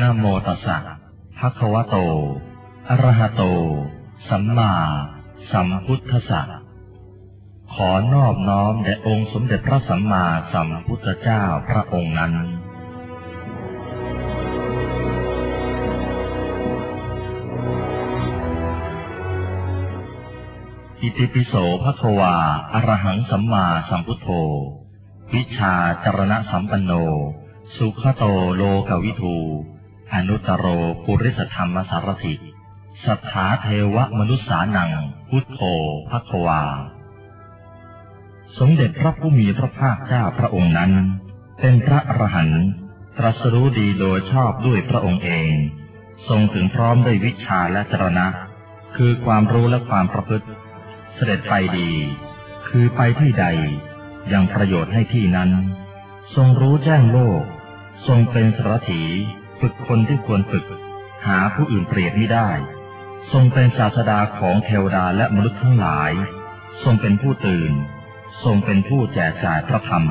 นะโมตัสสะภะคะวะโต อะระหะโต สัมมาสัมพุทธัสสะ ขอนอบน้อมแด่องค์สมเด็จพระสัมมาสัมพุทธเจ้าพระองค์นั้น อิติปิโสภะคะวา อะระหังสัมมาสัมพุทโธ วิชาจรณะสัมปันโน สุขโตโลกวิทู อนุตโรปุริสธรรมสารถิสัทธาเทวมนุษสานัง พุทโธภะควา สมเด็จพระผู้มีพระภาคเจ้าพระองค์นั้น เป็นพระอรหันต์ตรัสรู้ดีโดยชอบด้วยพระองค์เอง ทรงถึงพร้อมด้วยวิชาและจรณะ คือความรู้และความประพฤติ เสด็จไปดี คือไปที่ใด ยังประโยชน์ให้ที่นั้น ทรงรู้แจ้งโลก ทรงเป็นสารถี ฝึกคนที่ควรฝึก หาผู้อื่นเปรียบไม่ได้ ทรงเป็นศาสดาของเทวดาและมนุษย์ทั้งหลาย ทรงเป็นผู้ตื่น ทรงเป็นผู้แจกจ่ายพระธรรม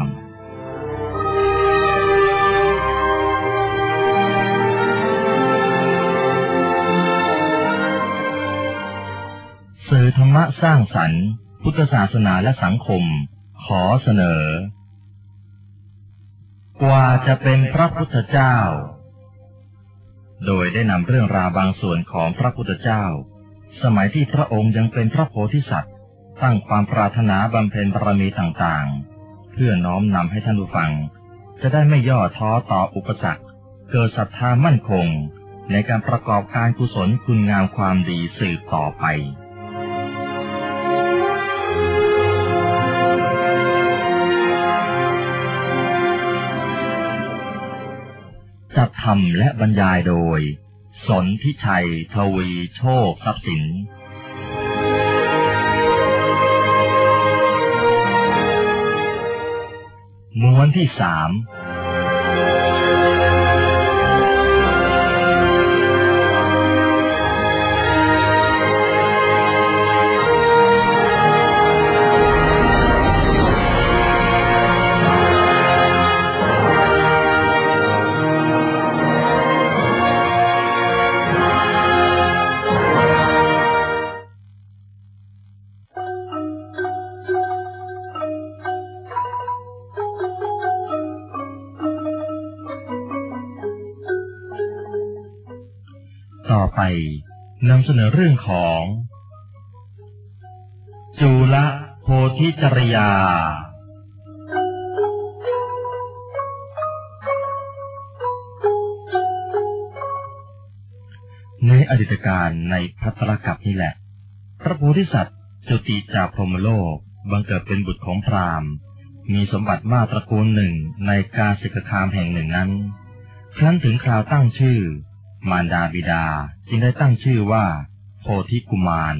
สื่อธรรมะสร้างสรรค์ พุทธศาสนาและสังคม ขอเสนอ กว่าจะเป็นพระพุทธเจ้า โดยได้นำเรื่องราวบางส่วนของพระพุทธเจ้า สมัยที่พระองค์ยังเป็นพระโพธิสัตว์ ตั้งความปรารถนาบำเพ็ญบารมีต่างๆ เพื่อน้อมนำให้ท่านผู้ฟัง จะได้ไม่ย่อท้อต่ออุปสรรค เกิดศรัทธามั่นคง ในการประกอบการกุศลคุณงามความดีสืบต่อไป จัดทำและบรรยายโดย สนทิชัย ทวีโชคทรัพย์สิน ม้วนที่สาม เสนอเรื่องของจูลโพธิจริยา ในอดีตการในพัตรกับนี่แหละ พระโพธิสัตว์จุติจากพรหมโลกบังเกิดเป็นบุตรของพราหมณ์ มีสมบัติมากตระกูลหนึ่งในกาสิกคามแห่งหนึ่งนั้น ครั้นถึงคราวตั้งชื่อ มารดาบิดาจึงได้ตั้งชื่อว่า โพธิกุมาร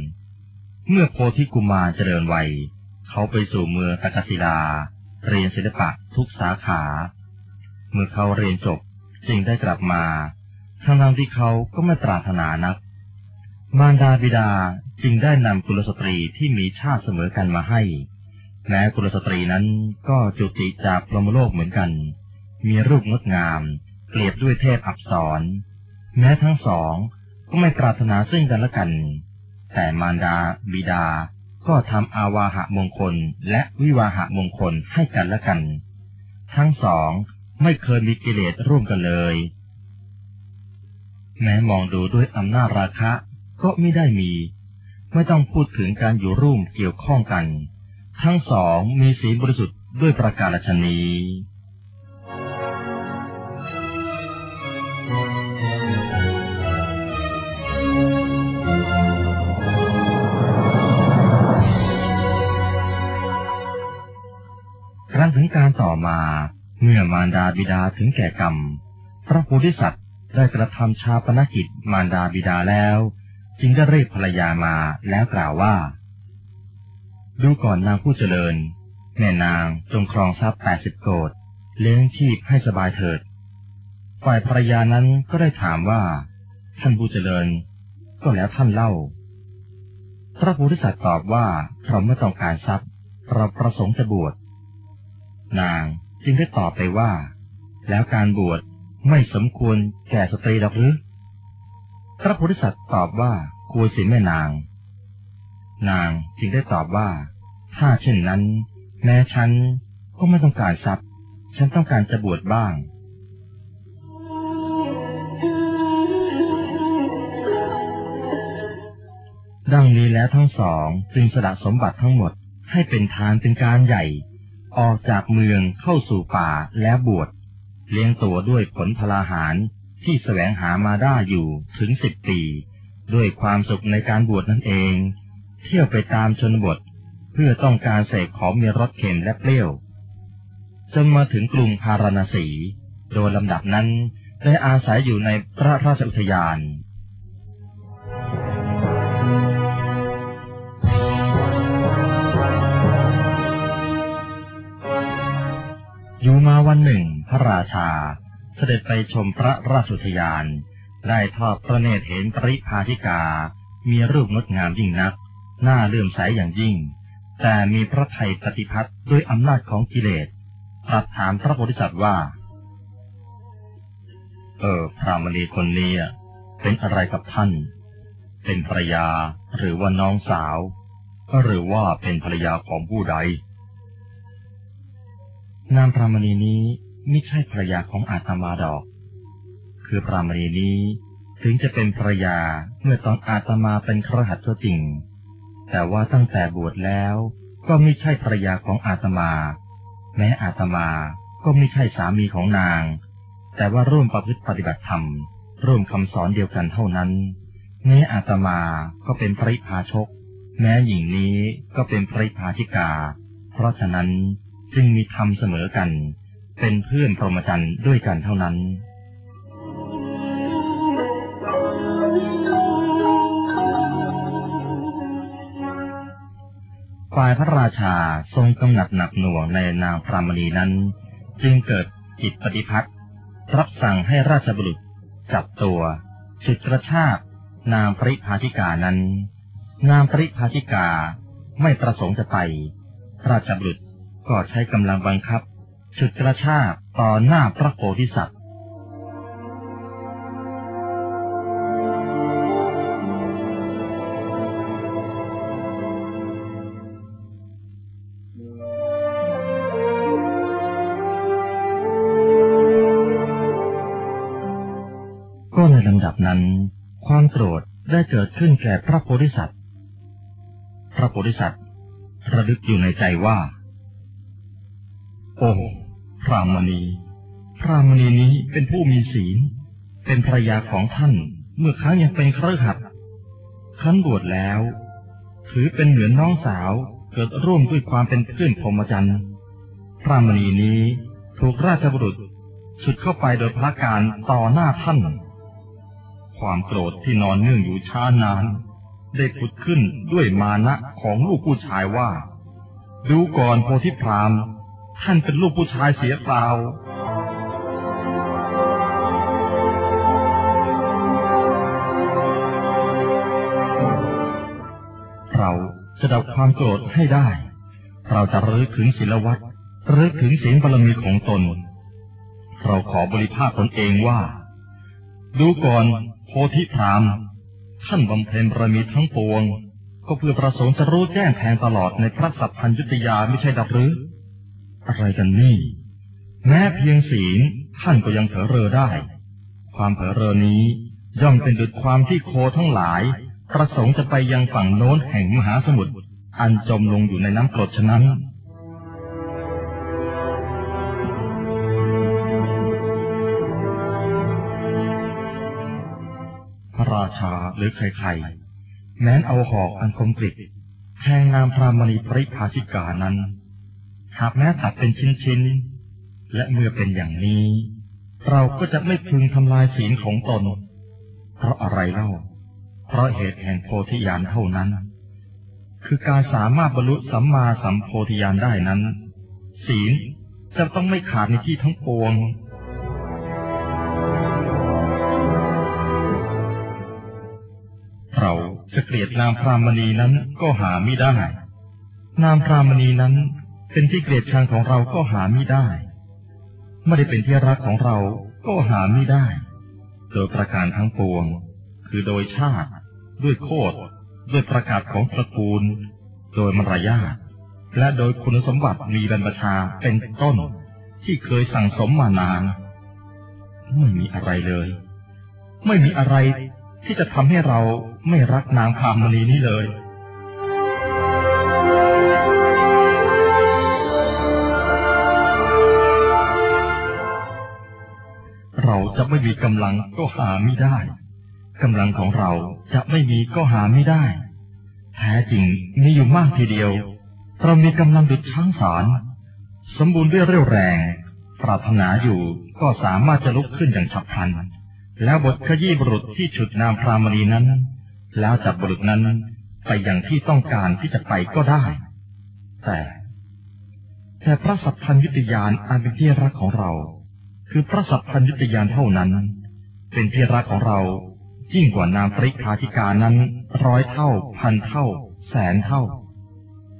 เมื่อโพธิกุมารเจริญวัย เขาไปสู่เมืองตากศิลา เรียนศิลปะทุกสาขา เมื่อเขาเรียนจบจึงได้กลับมาทั้งๆที่เขาก็ไม่ปรารถนานัก มารดาบิดาจึงได้นำกุลสตรีที่มีชาติเสมอกันมาให้ แม้กุลสตรีนั้นก็จุติจากพรหมโลกเหมือนกัน มีรูปงดงาม เกลียบด้วยเทพอักษร แม้ทั้งสองก็ไม่ปรารถนาซึ่งกันและกัน แต่มารดา บิดา ก็ทำอาวาหะมงคลและวิวาหะมงคลให้กันและกัน ทั้งสองไม่เคยมีกิเลสร่วมกันเลย แม้มองดูด้วยอำนาจราคะก็ไม่ได้มี ไม่ต้องพูดถึงการอยู่ร่วมเกี่ยวข้องกัน ทั้งสองมีศีลบริสุทธิ์ด้วยประการฉนี้ ถึงการต่อมา เมื่อมารดาบิดาถึงแก่กรรม พระโพธิสัตว์ได้กระทำชาปนกิจมารดาบิดาแล้ว จึงได้เรียกภรรยามาแล้วกล่าวว่า ดูก่อนนางผู้เจริญ แม่นางจงครองทรัพย์แปดสิบโกดเลี้ยงชีพให้สบายเถิด ฝ่ายภรรยานั้นก็ได้ถามว่า ท่านผู้เจริญ ก็แล้วท่านเล่า พระโพธิสัตว์ตอบว่าเราไม่ต้องการทรัพย์ เราประสงค์จะบวช นางจึงได้ตอบไปว่า แล้วการบวชไม่สมควรแก่สตรีหรอกหรือ พระโพธิสัตว์ตอบว่าควรสิแม่นาง นางจึงได้ตอบว่า ถ้าเช่นนั้น แม้ฉันก็ไม่ต้องการทรัพย์ ฉันต้องการจะบวชบ้างดังนี้แล้วทั้งสองจึงสละสมบัติทั้งหมดให้เป็นทานเป็นการใหญ่ ออกจากเมืองเข้าสู่ป่าแล้วบวชเลี้ยงตัวด้วยผลพลาหารที่แสวงหามาได้อยู่ถึงสิบปี ด้วยความสุขในการบวชนั่นเอง เที่ยวไปตามชนบท เพื่อต้องการเสกของมีรสเค็มและเปรี้ยว จนมาถึงกรุงพาราณสี โดยลำดับนั้นได้อาศัยอยู่ในพระราชอุทยาน อยู่มาวันหนึ่ง พระราชา เสด็จไปชมพระราชุทยาน ได้ทอดพระเนตรเห็นปริพาธิกา มีรูปงดงามยิ่งนัก หน้าเลื่อมใสอย่างยิ่ง แต่มีพระไทยปฏิพัติด้วยอำนาจของกิเลสตรัสถามพระโพธิสัตว์ว่า เออ พระมณีคนนี้เป็นอะไรกับท่าน เป็นภรยาหรือว่าน้องสาว หรือว่าเป็นภรยาของผู้ใด นางพรามณีนี้ไม่ใช่ภรรยาของอาตมาดอก คือพรามณีนี้ถึงจะเป็นภรรยาเมื่อตอนอาตมาเป็นครหัสก็จริง แต่ว่าตั้งแต่บวชแล้วก็ไม่ใช่ภรรยาของอาตมา แม้อาตมาก็ไม่ใช่สามีของนาง แต่ว่าร่วมประพฤติปฏิบัติธรรม ร่วมคำสอนเดียวกันเท่านั้น แม้อาตมาก็เป็นปริพาชก แม้หญิงนี้ก็เป็นปริพาชิกา เพราะฉะนั้น จึงมีธรรมเสมอกัน เป็นเพื่อนพรหมจรรย์ด้วยกันเท่านั้น ฝ่ายพระราชาทรงกำหนัดหนักหน่วงในนางพรามณีนั้น จึงเกิดจิตปฏิพัทธ์รับสั่งให้ราชบุรุษจับตัวฉุดกระชากนางปริภาชิกานั้น นางปริภาชิกาไม่ประสงค์จะไป ราชบุรุษ ก็ใช้กำลังบังคับฉุดกระชากต่อหน้าพระโพธิสัตว์ ก็ในลำดับนั้น ความโกรธได้เกิดขึ้นแก่พระโพธิสัตว์ พระโพธิสัตว์ระลึกอยู่ในใจว่า โอ้พรามณี พรามณีนี้เป็นผู้มีศีล เป็นภรรยาของท่าน เมื่อครั้งยังเป็นเครือขัดครั้นบวชแล้ว ถือเป็นเหมือนน้องสาวเกิดร่วมด้วยความเป็นเพื่อนพรหมจรรย์พรามณีนี้ถูกราชบุรุษฉุดเข้าไปโดยพระการต่อหน้าท่าน ความโกรธที่นอนเนื่องอยู่ช้านาน ได้ผุดขึ้นด้วยมานะของลูกผู้ชายว่า ดูก่อนโพธิพราม ท่านเป็นลูกผู้ชายเสียเปล่า เราจะดับความโกรธให้ได้ เราจะระลึกถึงศีลวัตรระลึกถึงศีลบารมีของตน เราขอบริภาคตนเองว่า ดูก่อนโพธิพรามท่านบำเพ็ญบารมีทั้งปวง ก็เพื่อประสงค์จะรู้แจ้งแทงตลอดในพระสัพพัญยุตยาไม่ใช่ดับหรือ อะไรกันนี่ แม้เพียงศีลท่านก็ยังเผลอเรอได้ ความเผลอเรอนี้ย่อมเป็นดุจความที่โคทั้งหลาย ประสงค์จะไปยังฝั่งโน้นแห่งมหาสมุทรอันจมลงอยู่ในน้ำกรดฉะนั้นพระราชาหรือใครๆแม้นเอาหอกอันคมกริบแทงนางพรามณีปริภาชิกานั้น หากแม้ตัดเป็นชิ้นๆ และเมื่อเป็นอย่างนี้ เราก็จะไม่พึงทำลายศีลของตน เพราะอะไรเล่า เพราะเหตุแห่งโพธิญาณเท่านั้น คือการสามารถบรรลุสัมมาสัมโพธิญาณได้นั้น ศีลจะต้องไม่ขาดในที่ทั้งปวง เราจะเกลียดนางพรามณีนั้นก็หาไม่ได้ นางพรามณีนั้น เป็นที่เกลียดชังของเราก็หาไม่ได้ ไม่ได้เป็นที่รักของเราก็หาไม่ได้ โดยประการทั้งปวง คือโดยชาติ ด้วยโคดด้วยประกาศของตระกูล โดยมารยาทและโดยคุณสมบัติมีบรรพชาเป็นต้นที่เคยสั่งสมมานาน ไม่มีอะไรเลย ไม่มีอะไรที่จะทำให้เราไม่รักนางพามณีนี้เลย เราจะไม่มีกำลังก็หาไม่ได้กำลังของเราจะไม่มีก็หาไม่ได้ แท้จริงมีอยู่มากทีเดียว เรามีกำลังดุจช้างสาร สมบูรณ์ด้วยเรี่ยวแรง ปรารถนาอยู่ก็สามารถจะลุกขึ้นอย่างฉับพลัน แล้วบทขยี้บุรุษที่ฉุดนามพรามณีนั้น แล้วจับบุรุษนั้นไปอย่างที่ต้องการที่จะไปก็ได้ แต่ แต่พระสัพพัญยุตยานอันเป็นที่รักของเรา คือพระสัพพัญยุตยานเท่านั้น เป็นที่รักของเรายิ่งกว่านามปริพาธิกานั้นร้อยเท่า พันเท่า แสนเท่า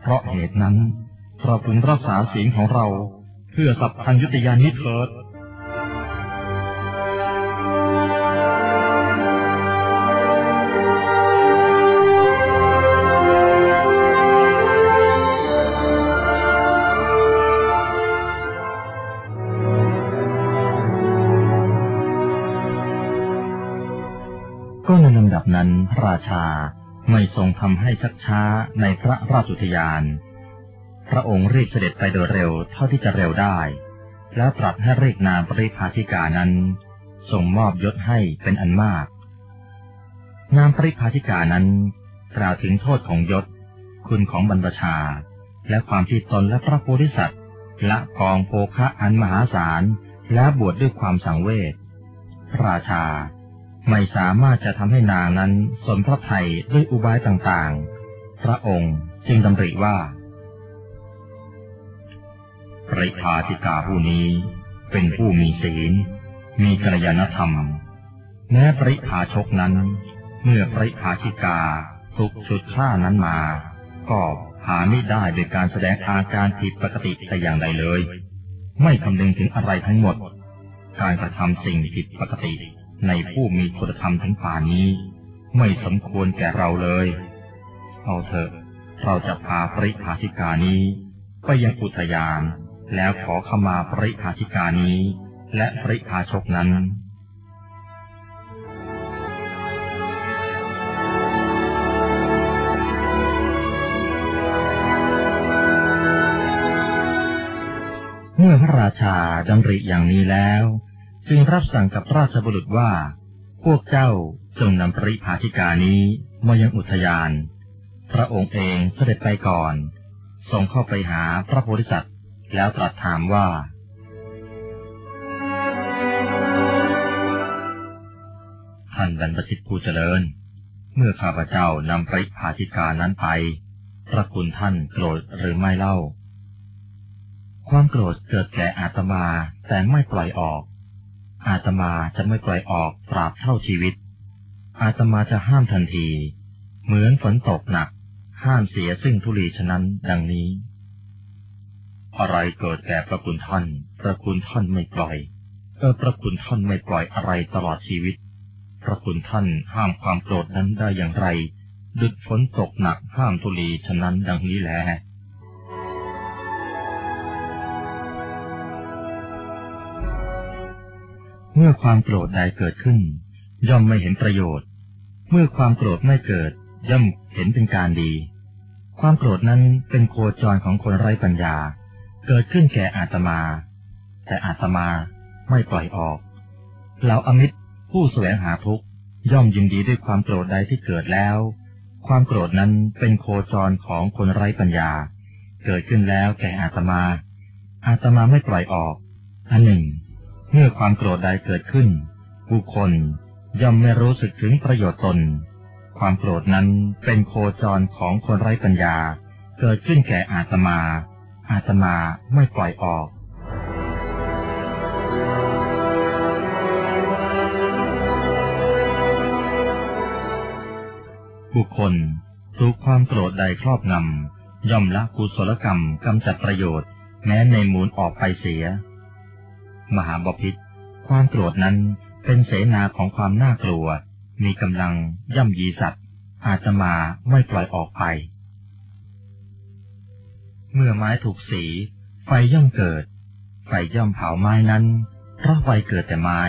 เพราะเหตุนั้นเราพึงรักษาศีลของเรา เพื่อสัพพัญยุตยานนี้เถิด ระราชาไม่ทรงทำให้ชักช้าในพระราชุทยาน พระองค์รีบเสด็จไปโดยเร็วเท่าที่จะเร็วได้ แล้วตรัสให้เรียกนามปริภาชิกานั้นส่งมอบยศให้เป็นอันมาก นามปริภาชิกานั้น กล่าวถึงโทษของยศ คุณของบรรพชา และความที่ตนและพระโพธิสัตว์ละกองโภคะอันมหาศาลและบวชดด้วยความสังเวชพระราชา ไม่สามารถจะทำให้นางนั้นสนพระไทยด้วยอุบายต่างๆ พระองค์จึงดำริว่าปริภาธิกาผู้นี้เป็นผู้มีศีล มีกัลยาณธรรม แม้ปริภาชกนั้น เมื่อปริภาชิกาถูกชุดฆ่านั้นมา ก็หาไม่ได้โดยการแสดงอาการผิดปกติแต่อย่างใดเลย ไม่คำนึงถึงอะไรทั้งหมด การกระทำสิ่งผิดปกติ ในผู้มีคุณธรรมทั้งป่านี้ ไม่สมควรแก่เราเลย เอาเถอะ เราจะพาปริภาชิกานี้ ไปยังอุทยาน แล้วขอขมาปริภาชิกานี้ และปริภาชกนั้นเมื่อพระราชาดำริอย่างนี้แล้ว จึงรับสั่งกับราชบุรุษว่า พวกเจ้าจงนำปริภาชิกานี้มายังอุทยาน พระองค์เองเสด็จไปก่อนทรงเข้าไปหาพระโพธิสัตว์ แล้วตรัสถามว่า ท่านบรรพชิตผู้เจริญ เมื่อข้าพเจ้านำปริภาชิกานั้นไป พระคุณท่านโกรธหรือไม่เล่า ความโกรธเกิดแก่อาตมาแต่ไม่ปล่อยออก อาตมาจะไม่ปล่อยออกตราบเท่าชีวิต อาตมาจะห้ามทันที เหมือนฝนตกหนัก ห้ามเสียซึ่งทุลีฉะนั้นดังนี้ อะไรเกิดแก่พระคุณท่านพระคุณท่านไม่ปล่อยเออพระคุณท่านไม่ปล่อยอะไรตลอดชีวิต พระคุณท่านห้ามความโกรธนั้นได้อย่างไรดุดฝนตกหนักห้ามทุลีฉะนั้นดังนี้แหละ เมื่อความโกรธใดเกิดขึ้น ย่อมไม่เห็นประโยชน์ เมื่อความโกรธไม่เกิด ย่อมเห็นเป็นการดี ความโกรธนั้นเป็นโคจรของคนไร้ปัญญา เกิดขึ้นแก่อาตมา แต่อาตมาไม่ปล่อยออกเหล่าอมิตรผู้แสวงหาทุกย่อมยินดีด้วยความโกรธใดที่เกิดแล้ว ความโกรธนั้นเป็นโคจรของคนไร้ปัญญา เกิดขึ้นแล้วแก่อาตมา อาตมาไม่ปล่อยออก อันหนึ่ง เมื่อความโกรธใดเกิดขึ้นบุคคลย่อมไม่รู้สึกถึงประโยชน์ตน ความโกรธนั้นเป็นโคจรของคนไร้ปัญญา เกิดขึ้นแก่อาตมา อาตมาไม่ปล่อยออกบุคคลถูกความโกรธใดครอบงำย่อมละกุศลกรรมกำจัดประโยชน์ แม้ในมูลออกไปเสีย มหาบพิษความโกรธนั้นเป็นเสนาของความน่ากลัว มีกำลังย่ำยีสัตว์ อาจจะมาไม่ปล่อยออกไป เมื่อไม้ถูกสี ไฟย่อมเกิด ไฟย่อมเผาไม้นั้น เพราะไฟเกิดแต่ไม้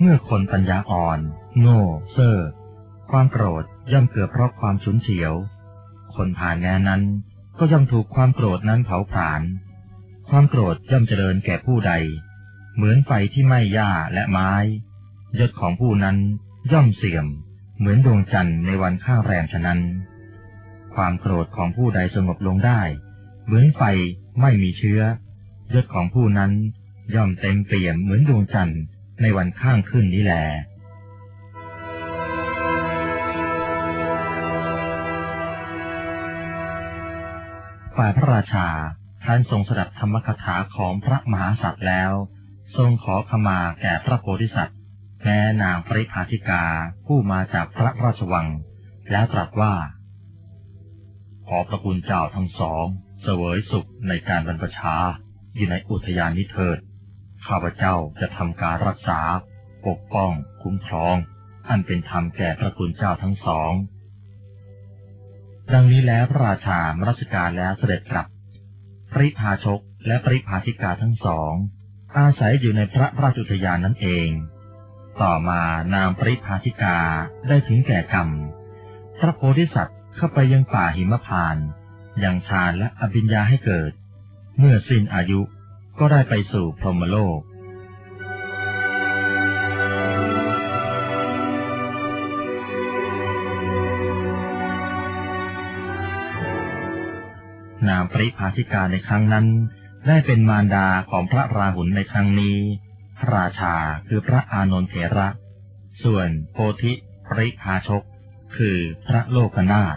เมื่อคนปัญญาอ่อน โง่เซ่อความโกรธย่อมเกิดเพราะความฉุนเฉียว คนผ่านแง่นั้นก็ย่อมถูกความโกรธนั้นเผาผลาญความโกรธย่อมเจริญแก่ผู้ใด เหมือนไฟที่ไหม้หญ้าและไม้ ยศของผู้นั้นย่อมเสื่อม เหมือนดวงจันทร์ในวันข้างแรมฉะนั้น ความโกรธของผู้ใดสงบลงได้ เหมือนไฟไม่มีเชื้อ ยศของผู้นั้นย่อมเต็มเปี่ยมเหมือนดวงจันทร์ในวันข้างขึ้นนี้แหละฝ่ายพระราชาท่านทรงสดับธรรมคถาของพระมหาสัตว์แล้ว ทรงขอขมาแก่พระโพธิสัตว์แม้นางปริภาธิกาผู้มาจากพระราชวัง แล้วตรัสว่า ขอพระคุณเจ้าทั้งสองเสวยสุขในการบรรพชาอยู่ในอุทยานนิเถิด ข้าพเจ้าจะทำการรักษา ปกป้อง คุ้มครอง อันเป็นธรรมแก่พระคุณเจ้าทั้งสอง ดังนี้แล้วพระราชามรัชการแล้วเสด็จกลับ ปริพาชกและปริพาธิกาทั้งสอง อาศัยอยู่ในพระราชุทยานนั่นเอง ต่อมานางปริพาธิกาได้ถึงแก่กรรม พระโพธิสัตว์เข้าไปยังป่าหิมพานยังฌานและอภิญญาให้เกิด เมื่อสิ้นอายุก็ได้ไปสู่พรหมโลกนางปริภาชิกาในครั้งนั้น ได้เป็นมารดาของพระราหุลในครั้งนี้ พระราชาคือพระอานนทเถระ ส่วนโพธิปริภาชก คือพระโลกนาถ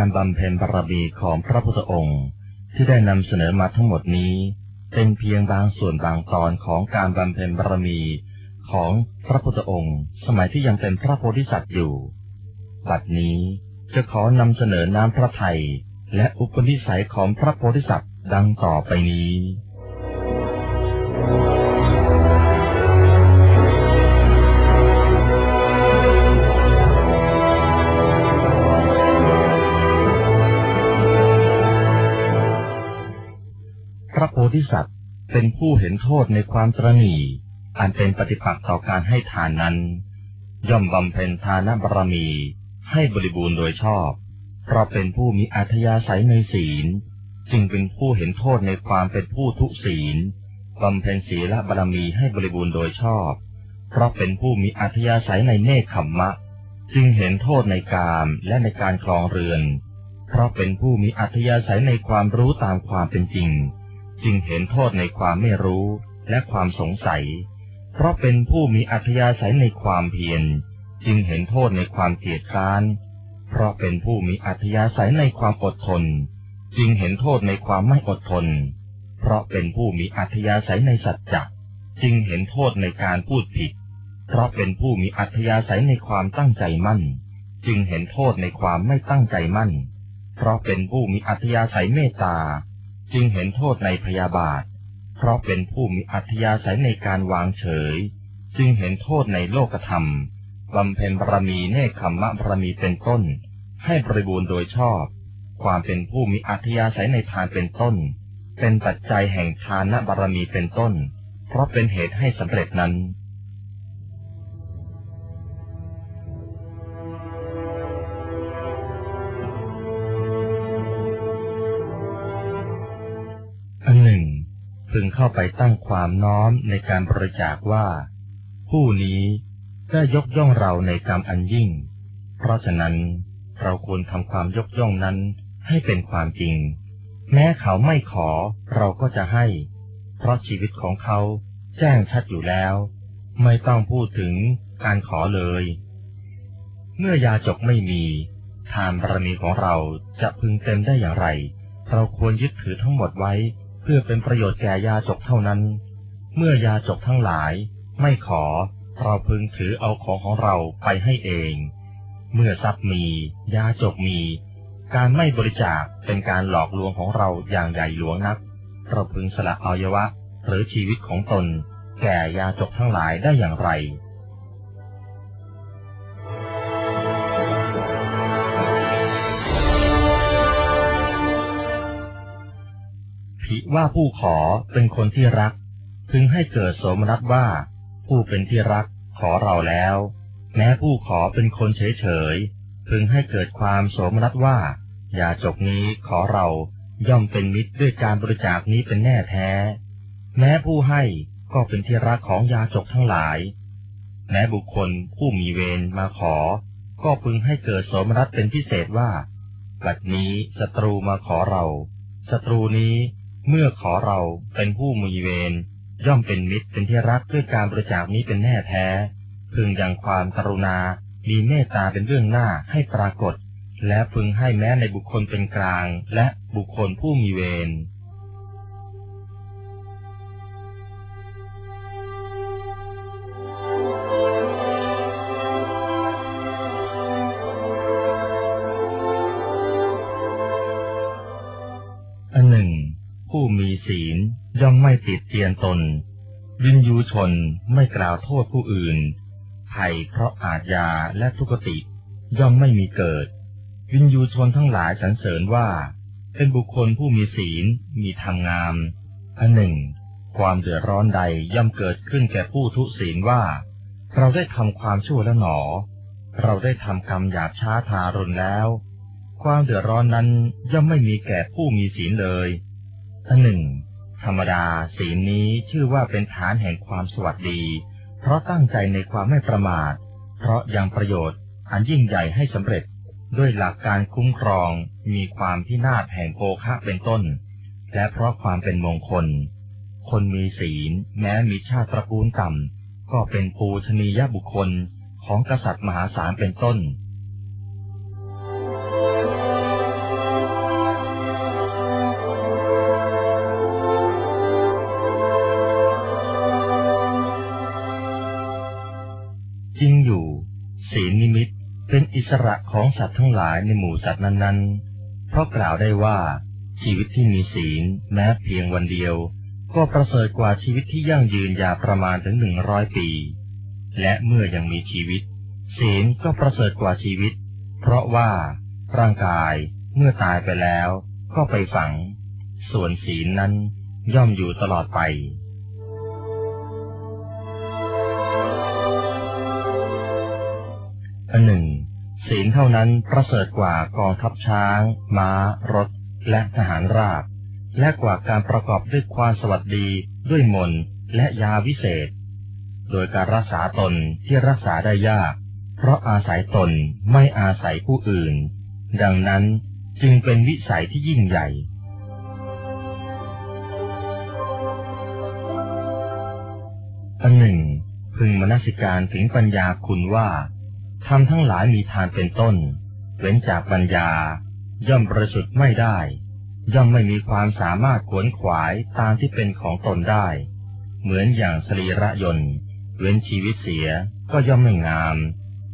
การบำเพ็ญบารมีของพระพุทธองค์ ที่ได้นำเสนอมาทั้งหมดนี้ เป็นเพียงบางส่วนบางตอนของการบำเพ็ญบารมีของพระพุทธองค์ สมัยที่ยังเป็นพระโพธิสัตว์อยู่ บัดนี้จะขอนำเสนอน้ำพระทัยและอุปนิสัยของพระโพธิสัตว์ดังต่อไปนี้ ธิสัตว์เป็นผู้เห็นโทษในความตรณีอันเป็นปฏิปักษ์ต่อการให้ทานนั้น ย่อมบำเพ็ญทานบารมี ให้บริบูรณ์โดยชอบ เพราะเป็นผู้มีอัธยาศัยในศีล จึงเป็นผู้เห็นโทษในความเป็นผู้ทุศีลบำเพ็ญศีลบารมีให้บริบูรณ์โดยชอบ เพราะเป็นผู้มีอัธยาศัยในเนคขมมะ จึงเห็นโทษในกามและในการคลองเรือน เพราะเป็นผู้มีอัธยาศัยในความรู้ตามความเป็นจริง จึงเห็นโทษในความไม่รู้และความสงสัย เพราะเป็นผู้มีอัธยาศัยในความเพียรจึงเห็นโทษในความเกียจค้าน เพราะเป็นผู้มีอัธยาศัยในความอดทน จึงเห็นโทษในความไม่อดทน เพราะเป็นผู้มีอัธยาศัยในสัจจะจึงเห็นโทษในการพูดผิด เพราะเป็นผู้มีอัธยาศัยในความตั้งใจมั่น จึงเห็นโทษในความไม่ตั้งใจมั่น เพราะเป็นผู้มีอัธยาศัยเมตตา จึงเห็นโทษในพยาบาท เพราะเป็นผู้มีอัธยาศัยในการวางเฉย จึงเห็นโทษในโลกธรรมบำเพ็ญบารมีเนคขมมะบารมีเป็นต้น ให้บริบูรณ์โดยชอบ ความเป็นผู้มีอัธยาศัยในทานเป็นต้น เป็นปัจจัยแห่งทานบารมีเป็นต้น เพราะเป็นเหตุให้สำเร็จนั้น พึงเข้าไปตั้งความน้อมในการบริจาคว่า ผู้นี้ได้ยกย่องเราในกรรมอันยิ่ง เพราะฉะนั้นเราควรทำความยกย่องนั้นให้เป็นความจริง แม้เขาไม่ขอเราก็จะให้ เพราะชีวิตของเขาแจ้งชัดอยู่แล้ว ไม่ต้องพูดถึงการขอเลย เมื่อยาจกไม่มี ทานบารมีของเราจะพึงเต็มได้อย่างไร เราควรยึดถือทั้งหมดไว้ พื่อเป็นประโยชน์แก่ยาจกเท่านั้น เมื่อยาจกทั้งหลายไม่ขอ เราพึงถือเอาของของเราไปให้เอง เมื่อทรัพย์มี ยาจกมี การไม่บริจาคเป็นการหลอกลวงของเราอย่างใหญ่หลวงนัก เราพึงสละอวัยวะ หรือชีวิตของตน แก่ยาจกทั้งหลายได้อย่างไร ภิว่าผู้ขอเป็นคนที่รัก พึงให้เกิดโสมนัสว่า ผู้เป็นที่รักขอเราแล้ว แม้ผู้ขอเป็นคนเฉยเฉยพึงให้เกิดความโสมนัสว่า อย่าจกนี้ขอเราย่อมเป็นมิตรด้วยการบริจาคนี้เป็นแน่แท้ แม้ผู้ให้ก็เป็นที่รักของยาจกทั้งหลาย แม้บุคคลผู้มีเวรมาขอ ก็พึงให้เกิดโสมนัสเป็นพิเศษว่า บัดนี้ศัตรูมาขอเรา ศัตรูนี้ เมื่อขอเราเป็นผู้มีเวรย่อมเป็นมิตรเป็นที่รักด้วยการบริจาคนี้เป็นแน่แท้ พึงยังความกรุณา มีเมตตาเป็นเรื่องหน้าให้ปรากฏ และพึงให้แม้ในบุคคลเป็นกลาง และบุคคลผู้มีเวร ย่อมไม่ติดเตียนตน วินยูชนไม่กล่าวโทษผู้อื่นภัยเพราะอาจยาและทุกติ ย่อมไม่มีเกิด วินยูชนทั้งหลายสรรเสริญว่า เป็นบุคคลผู้มีศีล มีธรรมงามอันหนึ่ง ความเดือดร้อนใดย่อมเกิดขึ้นแก่ผู้ทุศีลว่า เราได้ทำความชั่วแล้วหนอ เราได้ทำกรรมหยาบช้าทารุณแล้ว ความเดือดร้อนนั้นย่อมไม่มีแก่ผู้มีศีลเลยอันหนึ่ง ธรรมดาศีลนี้ชื่อว่าเป็นฐานแห่งความสวัสดี เพราะตั้งใจในความไม่ประมาท เพราะยังประโยชน์อันยิ่งใหญ่ให้สำเร็จ ด้วยหลักการคุ้มครองมีความพินาศแห่งโภคะเป็นต้น และเพราะความเป็นมงคล คนมีศีลแม้มีชาติตระกูลต่ำก็เป็นปูชนียบุคคลของกษัตริย์มหาศาลเป็นต้น สระของสัตว์ทั้งหลายในหมู่สัตว์นั้นๆ เพราะกล่าวได้ว่าชีวิตที่มีศีลแม้เพียงวันเดียว ก็ประเสริฐกว่าชีวิตที่ยั่งยืนยาวประมาณถึงหนึ่งร้อยปี และเมื่อยังมีชีวิต ศีลก็ประเสริฐกว่าชีวิต เพราะว่าร่างกายเมื่อตายไปแล้วก็ไปฝัง ส่วนศีลนั้นย่อมอยู่ตลอดไปอันหนึ่ง ศีลเท่านั้นประเสริฐกว่ากองทัพช้าง ม้า รถ และทหารราบ และกว่าการประกอบด้วยความสวัสดี ด้วยมนและยาวิเศษ โดยการรักษาตนที่รักษาได้ยาก เพราะอาศัยตนไม่อาศัยผู้อื่น ดังนั้นจึงเป็นวิสัยที่ยิ่งใหญ่อันหนึ่งพึงมนสิการถึงปัญญาคุณว่า ทำทั้งหลายมีทานเป็นต้น เว้นจากปัญญา ย่อมประสุทธิ์ไม่ได้ ย่อมไม่มีความสามารถขวนขวายตามที่เป็นของตนได้ เหมือนอย่างสรีระยนต์ เว้นชีวิตเสียก็ย่อมไม่งาม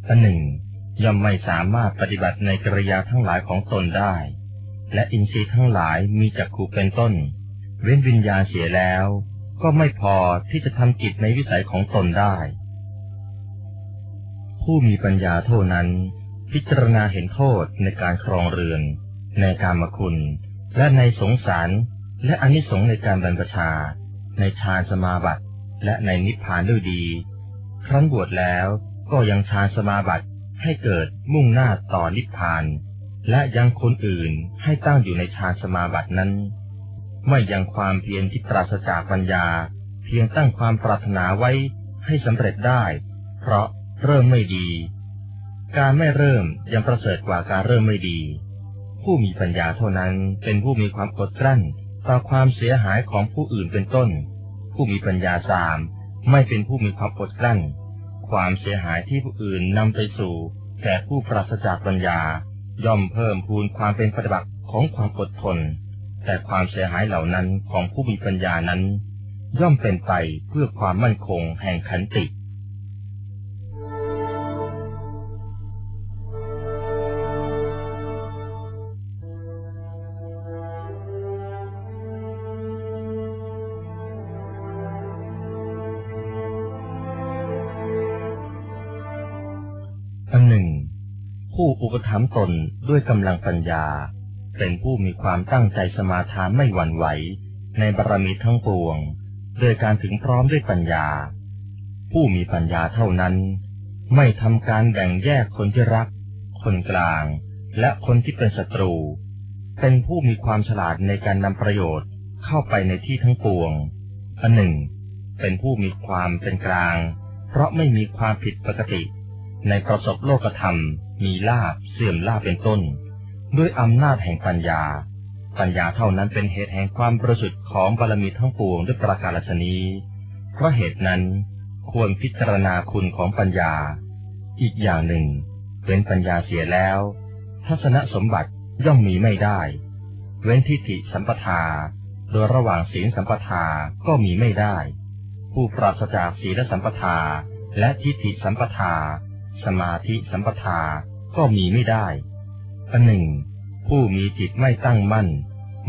อันหนึ่ง ย่อมไม่สามารถปฏิบัติในกริยาทั้งหลายของตนได้ และอินทรีย์ทั้งหลายมีจักขู่เป็นต้น เว้นวิญญาณเสียแล้ว ก็ไม่พอที่จะทำกิจในวิสัยของตนได้ ผู้มีปัญญาเท่านั้น พิจารณาเห็นโทษในการครองเรือน ในการมคุณ และในสงสาร และอนิสงส์ในการบรรพชา ในฌานสมาบัติ และในนิพพานด้วยดี ครั้นบวชแล้วก็ยังฌานสมาบัติให้เกิดมุ่งหน้าต่อนิพพาน และยังคนอื่นให้ตั้งอยู่ในฌานสมาบัตินั้น ไม่ยังความเพียรที่ปราศจากปัญญา เพียงตั้งความปรารถนาไว้ให้สำเร็จได้ เพราะ เริ่มไม่ดี การไม่เริ่มยังประเสริฐกว่าการเริ่มไม่ดี ผู้มีปัญญาเท่านั้นเป็นผู้มีความอดกลั้นต่อความเสียหายของผู้อื่นเป็นต้น ผู้มีปัญญาสามไม่เป็นผู้มีความอดกลั้น ความเสียหายที่ผู้อื่นนำไปสู่แก่ผู้ปราศจากปัญญา ย่อมเพิ่มพูนความเป็นปฏิบัติของความอดทน แต่ความเสียหายเหล่านั้นของผู้มีปัญญานั้น ย่อมเป็นไปเพื่อความมั่นคงแห่งขันติ ผู้อุปถัมตนด้วยกำลังปัญญา เป็นผู้มีความตั้งใจสมาทานไม่หวั่นไหว ในบารมีทั้งปวงโดยการถึงพร้อมด้วยปัญญา ผู้มีปัญญาเท่านั้น ไม่ทำการแบ่งแยกคนที่รัก คนกลาง และคนที่เป็นศัตรู เป็นผู้มีความฉลาดในการนำประโยชน์เข้าไปในที่ทั้งปวงอันหนึ่ง เป็นผู้มีความเป็นกลาง เพราะไม่มีความผิดปกติ ในประสบโลกธรรม มีลาบเสื่อมลาบเป็นต้น ด้วยอำนาจแห่งปัญญา ปัญญาเท่านั้นเป็นเหตุแห่งความบริสุทธิ์ของบารมีทั้งปวงด้วยประการศนี้เพราะเหตุนั้นควรพิจารณาคุณของปัญญา อีกอย่างหนึ่ง เป็นปัญญาเสียแล้ว ทัศนสมบัติย่อมมีไม่ได้ เว้นทิฏฐิสัมปทา โดยระหว่างศีลสัมปทาก็มีไม่ได้ ผู้ปราศจากศีลสัมปทาและทิฏฐิสัมปทา สมาธิสัมปทา ก็มีไม่ได้อันหนึ่ง ผู้มีจิตไม่ตั้งมั่น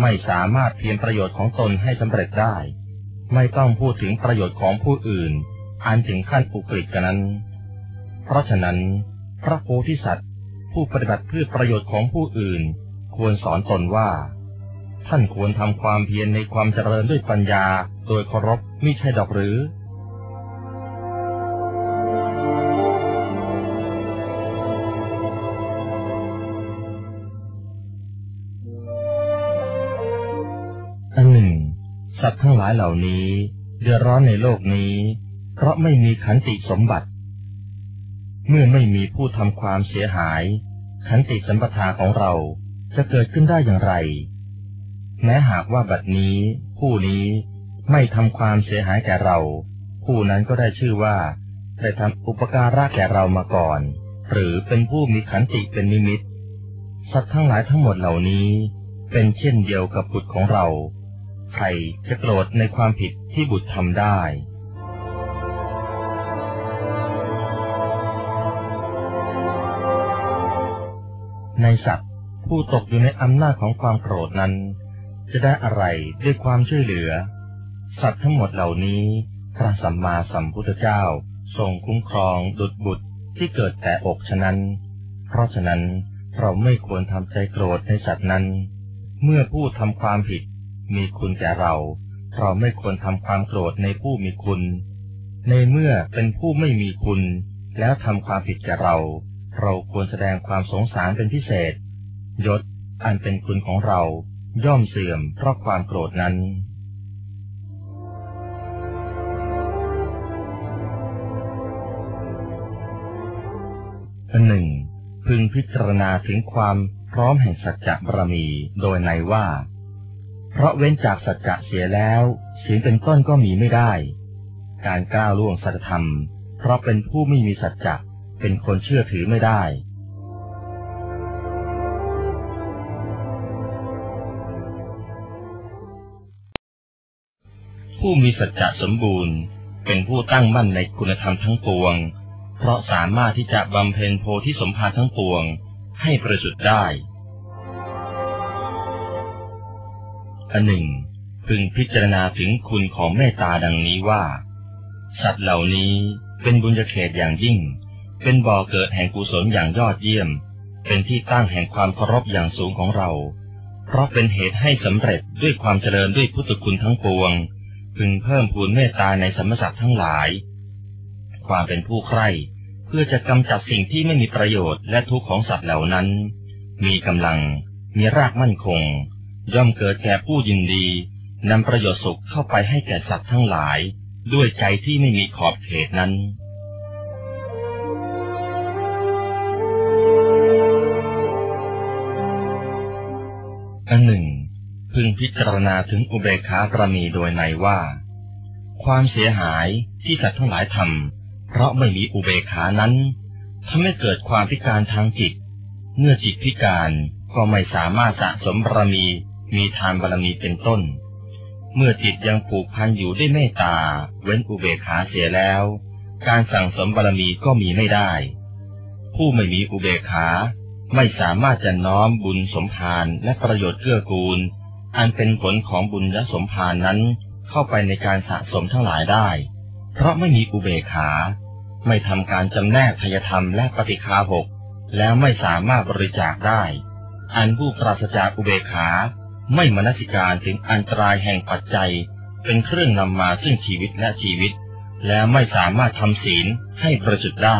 ไม่สามารถเพียรประโยชน์ของตนให้สำเร็จได้ ไม่ต้องพูดถึงประโยชน์ของผู้อื่น อันถึงขั้นอุกฤษกันนั้น เพราะฉะนั้น พระโพธิสัตว์ ผู้ปฏิบัติเพื่อประโยชน์ของผู้อื่น ควรสอนตนว่า ท่านควรทำความเพียรในความเจริญด้วยปัญญาโดยเคารพมิใช่ดอกหรือ ทั้งหลายเหล่านี้ เดือดร้อนในโลกนี้ เพราะไม่มีขันติสมบัติ เมื่อไม่มีผู้ทำความเสียหาย ขันติสัมปทาของเราจะเกิดขึ้นได้อย่างไร แม้หากว่าบัดนี้ ผู้นี้ไม่ทำความเสียหายแก่เรา ผู้นั้นก็ได้ชื่อว่าได้ทำอุปการะแก่เรามาก่อน หรือเป็นผู้มีขันติเป็นนิมิตสัตว์ทั้งหลายทั้งหมดเหล่านี้ เป็นเช่นเดียวกับบุตรของเรา ใครจะโกรธในความผิดที่บุตรทำได้ ในสัตว์ผู้ตกอยู่ในอำนาจของความโกรธนั้น จะได้อะไรด้วยความช่วยเหลือ สัตว์ทั้งหมดเหล่านี้พระสัมมาสัมพุทธเจ้าทรงคุ้มครองดุจบุตรที่เกิดแต่อกฉะนั้น เพราะฉะนั้นเราไม่ควรทำใจโกรธในสัตว์นั้น เมื่อผู้ทำความผิด มีคุณแก่เรา เราไม่ควรทำความโกรธในผู้มีคุณ ในเมื่อเป็นผู้ไม่มีคุณ แล้วทำความผิดแก่เรา เราควรแสดงความสงสารเป็นพิเศษ ยศ อันเป็นคุณของเราย่อมเสื่อมเพราะความโกรธนั้นอันหนึ่งพึงพิจารณาถึงความพร้อมแห่งสัจจะบารมีโดยในว่า เพราะเว้นจากสัจจะเสียแล้วศีลเป็นต้นก็มีไม่ได้ การก้าวล่วงสัจธรรม เพราะเป็นผู้ไม่มีสัจจะเป็นคนเชื่อถือไม่ได้ ผู้มีสัจจะสมบูรณ์ เป็นผู้ตั้งมั่นในคุณธรรมทั้งปวง เพราะสามารถที่จะบำเพ็ญโพธิสมภารทั้งปวง ให้ประจุดได้ อันหนึ่ง พึงพิจารณาถึงคุณของเมตตาดังนี้ว่า สัตว์เหล่านี้เป็นบุญญาเขตอย่างยิ่ง เป็นบ่อเกิดแห่งกุศลอย่างยอดเยี่ยม เป็นที่ตั้งแห่งความเคารพอย่างสูงของเรา เพราะเป็นเหตุให้สำเร็จด้วยความเจริญด้วยพุทธคุณทั้งปวง พึงเพิ่มพูนเมตตาในสมสัตว์ทั้งหลาย ความเป็นผู้ใคร่เพื่อจะกำจัดสิ่งที่ไม่มีประโยชน์และทุกข์ของสัตว์เหล่านั้น มีกำลัง มีรากมั่นคง ย่อมเกิดแก่ผู้ยินดีนำประโยชน์สุขเข้าไปให้แก่สัตว์ทั้งหลาย ด้วยใจที่ไม่มีขอบเขตนั้น อันหนึ่ง พึงพิจารณาถึงอุเบกขาประมีโดยในว่า ความเสียหายที่สัตว์ทั้งหลายทำเพราะไม่มีอุเบกขานั้นทำให้เกิดความพิการทางจิต เมื่อจิตพิการก็ไม่สามารถสะสมบารมี มีทานบารมีเป็นต้น เมื่อจิตยังผูกพันอยู่ด้วยเมตตา เว้นอุเบกขาเสียแล้ว การสั่งสมบารมีก็มีไม่ได้ ผู้ไม่มีอุเบกขาไม่สามารถจะน้อมบุญสมภารและประโยชน์เกื้อกูล อันเป็นผลของบุญและสมภารนั้นเข้าไปในการสะสมทั้งหลายได้ เพราะไม่มีอุเบกขา ไม่ทำการจำแนกทยธรรมและปฏิคาหก แล้วไม่สามารถบริจาคได้ อันผู้ปราศจากอุเบกขา ไม่มนสิการถึงอันตรายแห่งปัจจัย เป็นเครื่องนำมาซึ่งชีวิตและชีวิต แล้วไม่สามารถทำศีลให้ประจุดได้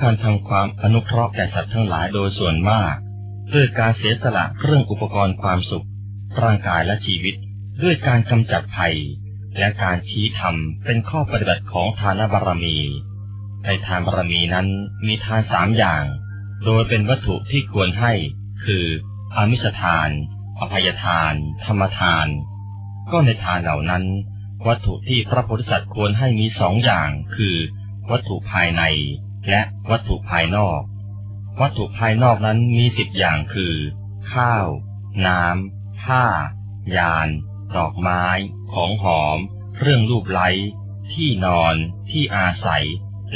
การทำความอนุเคราะห์แก่สัตว์ทั้งหลายโดยส่วนมากด้วยการเสียสละเครื่องอุปกรณ์ความสุข ร่างกายและชีวิต ด้วยการกำจัดภัย และการชี้ธรรมเป็นข้อปฏิบัติของทานบารมี ในทานบารมีนั้นมีทานสามอย่าง โดยเป็นวัตถุที่ควรให้ คืออามิสทาน อภัยทาน ธรรมทาน ก็ในทานเหล่านั้น วัตถุที่พระโพธิสัตว์ควรให้มีสองอย่าง คือ วัตถุภายใน และวัตถุภายนอก วัตถุภายนอกนั้นมีสิบอย่างคือ ข้าว น้ำผ้า ยาน ดอกไม้ ของหอม เครื่องรูปไล้ ที่นอน ที่อาศัย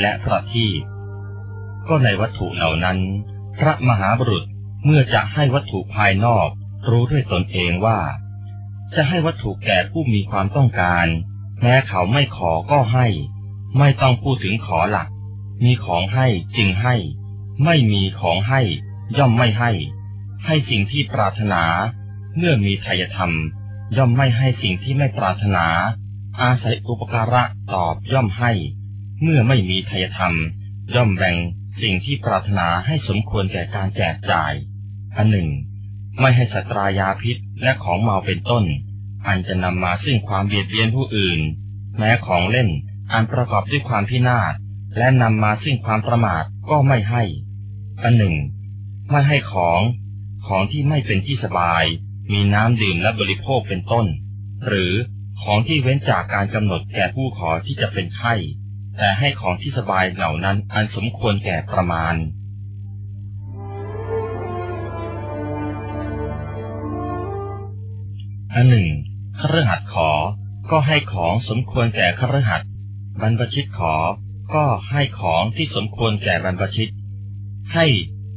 และประทีปก็ในวัตถุเหล่านั้น พระมหาบุรุษเมื่อจะให้วัตถุภายนอก รู้ด้วยตนเองว่า จะให้วัตถุแก่ผู้มีความต้องการ แม้เขาไม่ขอก็ให้ ไม่ต้องพูดถึงขอหลัก มีของให้จึงให้ ไม่มีของให้ ย่อมไม่ให้ ให้สิ่งที่ปรารถนา เมื่อมีทายธรรม ย่อมไม่ให้สิ่งที่ไม่ปรารถนา อาศัยอุปการะตอบย่อมให้ เมื่อไม่มีทายธรรม ย่อมแบ่งสิ่งที่ปรารถนาให้สมควรแก่การแจกจ่าย อันหนึ่ง ไม่ให้สัตรายาพิษและของเมาเป็นต้น อันจะนำมาซึ่งความเบียดเบียนผู้อื่น แม้ของเล่นอันประกอบด้วยความพินาศและนำมาซึ่งความประมาทก็ไม่ให้ อันหนึ่ง ไม่ให้ของของที่ไม่เป็นที่สบาย มีน้ำดื่มและบริโภคเป็นต้น หรือของที่เว้นจากการกำหนดแก่ผู้ขอที่จะเป็นไข้ แต่ให้ของที่สบายเหล่านั้นอันสมควรแก่ประมาณ อันหนึ่งคฤหัสถ์ขอ ก็ให้ของสมควรแก่คฤหัสถ์บรรพชิตขอ ก็ให้ของที่สมควรแก่บรรพชิต ให้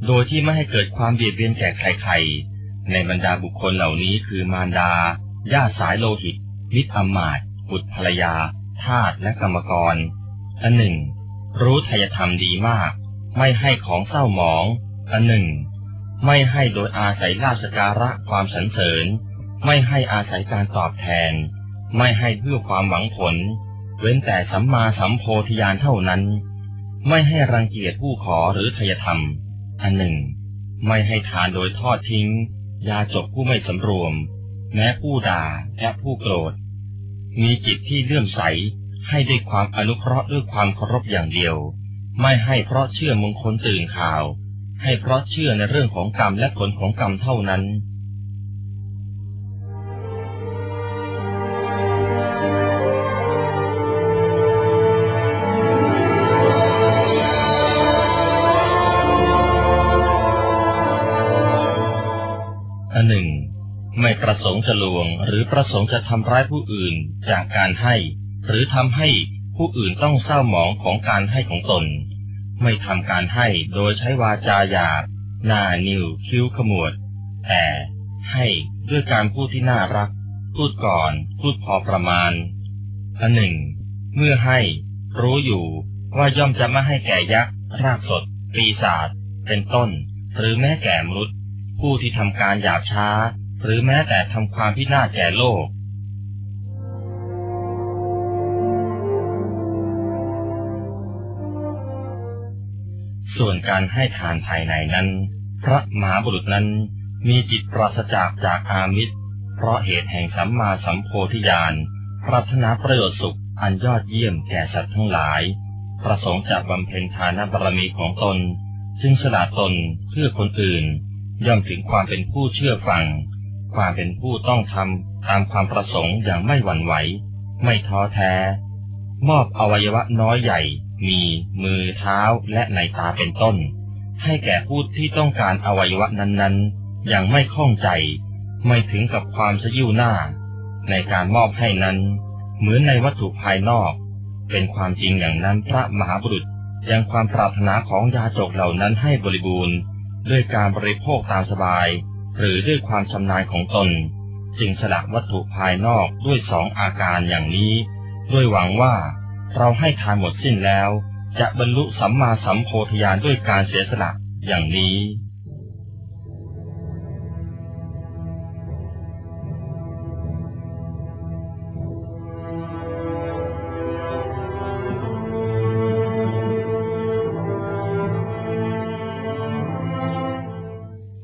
โดยที่ไม่ให้เกิดความเบียดเบียนแก่ใครๆ ในบรรดาบุคคลเหล่านี้คือมารดา ญาติสายโลหิต มิตรอมาตย์บุตรภรรยา ทาสและกรรมกร อันหนึ่ง รู้ทายธรรมดีมาก ไม่ให้ของเศร้าหมอง อันหนึ่ง ไม่ให้โดยอาศัยลาชการะความสรรเสริญ ไม่ให้อาศัยการตอบแทน ไม่ให้เพื่อความหวังผล เว้นแต่สัมมาสัมโพธิญาณเท่านั้น ไม่ให้รังเกียจผู้ขอหรือทายธรรม อันหนึ่ง ไม่ให้ทานโดยทอดทิ้ง ยาจบผู้ไม่สำรวม แม้ผู้ด่าและผู้โกรธ มีจิตที่เลื่อมใส ให้ด้วยความอนุเคราะห์ด้วยความเคารพอย่างเดียว ไม่ให้เพราะเชื่อมงคลตื่นข่าว ให้เพราะเชื่อในเรื่องของกรรมและผลของกรรมเท่านั้นอันหนึ่ง ไม่ประสงค์จะลวงหรือประสงค์จะทำร้ายผู้อื่นจากการให้ หรือทำให้ผู้อื่นต้องเศร้าหมองของการให้ของตน ไม่ทำการให้โดยใช้วาจาหยาบหน้านิ้วคิ้วขมวด แต่ให้ด้วยการพูดที่น่ารัก พูดก่อน พูดพอประมาณอันหนึ่ง เมื่อให้ รู้อยู่ว่าย่อมจะไม่ให้แก่ยักษ์รากสด ปีศาจเป็นต้น หรือแม้แก่มนุษย์ ผู้ที่ทำการหยาบช้า หรือแม้แต่ทำความพินาศแก่โลก ส่วนการให้ทานภายในนั้น พระมหาบุรุษนั้นมีจิตปราศจากจากอามิตร เพราะเหตุแห่งสัมมาสัมโพธิญาณปรารถนาประโยชน์สุขอันยอดเยี่ยมแก่สัตว์ทั้งหลาย ประสงค์จากบำเพ็ญทานบารมีของตน จึงสละตนเพื่อคนอื่น ย่อมถึงความเป็นผู้เชื่อฟัง ความเป็นผู้ต้องทำตามความประสงค์อย่างไม่หวั่นไหว ไม่ท้อแท้ มอบอวัยวะน้อยใหญ่ มีมือเท้าและในตาเป็นต้น ให้แก่ผู้ที่ต้องการอวัยวะนั้นๆ อย่างไม่ข้องใจ ไม่ถึงกับความสยิวหน้า ในการมอบให้นั้น เหมือนในวัตถุภายนอก เป็นความจริงอย่างนั้นพระมหาบุรุษยังความปรารถนาของยาจกเหล่านั้นให้บริบูรณ์ ด้วยการบริโภคตามสบาย หรือด้วยความชำนาญของตน จึงสละวัตถุภายนอกด้วยสองอาการอย่างนี้ ด้วยหวังว่า เราให้ทานหมดสิ้นแล้ว จะบรรลุสัมมาสัมโพธิญาณด้วยการเสียสละอย่างนี้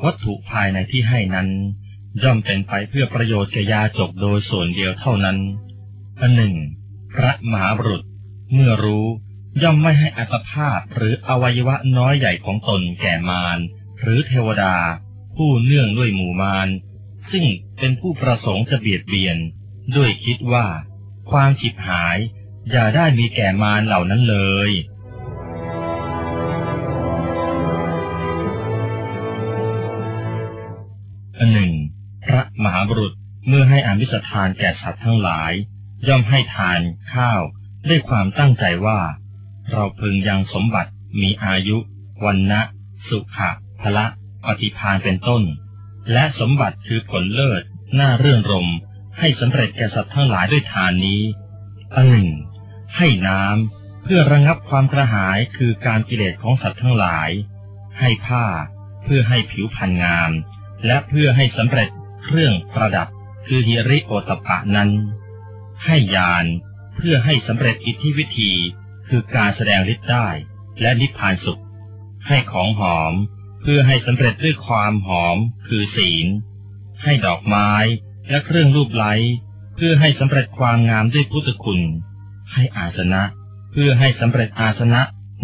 วัตถุภายในที่ให้นั้น ย่อมเป็นไปเพื่อประโยชน์แก่ยาจกโดยส่วนเดียวเท่านั้นอันหนึ่ง พระมหาบุรุษ เมื่อรู้ย่อมไม่ให้อัตภาพหรืออวัยวะน้อยใหญ่ของตนแก่มาร หรือเทวดา ผู้เนื่องด้วยหมู่มาร ซึ่งเป็นผู้ประสงค์จะเบียดเบียน ด้วยคิดว่า ความฉิบหาย อย่าได้มีแก่มารเหล่านั้นเลย อันหนึ่ง พระมหาบุรุษเมื่อให้อามิสทานแก่สัตว์ทั้งหลาย ย่อมให้ทานข้าว ด้วยความตั้งใจว่า เราพึงยังสมบัติมีอายุวันนะสุขะพละปฏิพานเป็นต้น และสมบัติคือผลเลิศหน้าเรื่องรม ให้สำเร็จแก่สัตว์ทั้งหลายด้วยทานนี้อันหนึ่ง ให้น้ำเพื่อระงับความกระหายคือการกิเลสของสัตว์ทั้งหลาย ให้ผ้าเพื่อให้ผิวพรรณงาม และเพื่อให้สำเร็จเครื่องประดับคือฮิริโอตปะนั้น ให้ยาน เพื่อให้สำเร็จอิทธิวิธีคือการแสดงฤทธิ์ได้ และนิพพานสุข ให้ของหอมเพื่อให้สำเร็จด้วยความหอมคือศีล ให้ดอกไม้และเครื่องรูปไล้เพื่อให้สำเร็จความงามด้วยพุทธคุณ ให้อาสนะ เพื่อให้สำเร็จอาสนะ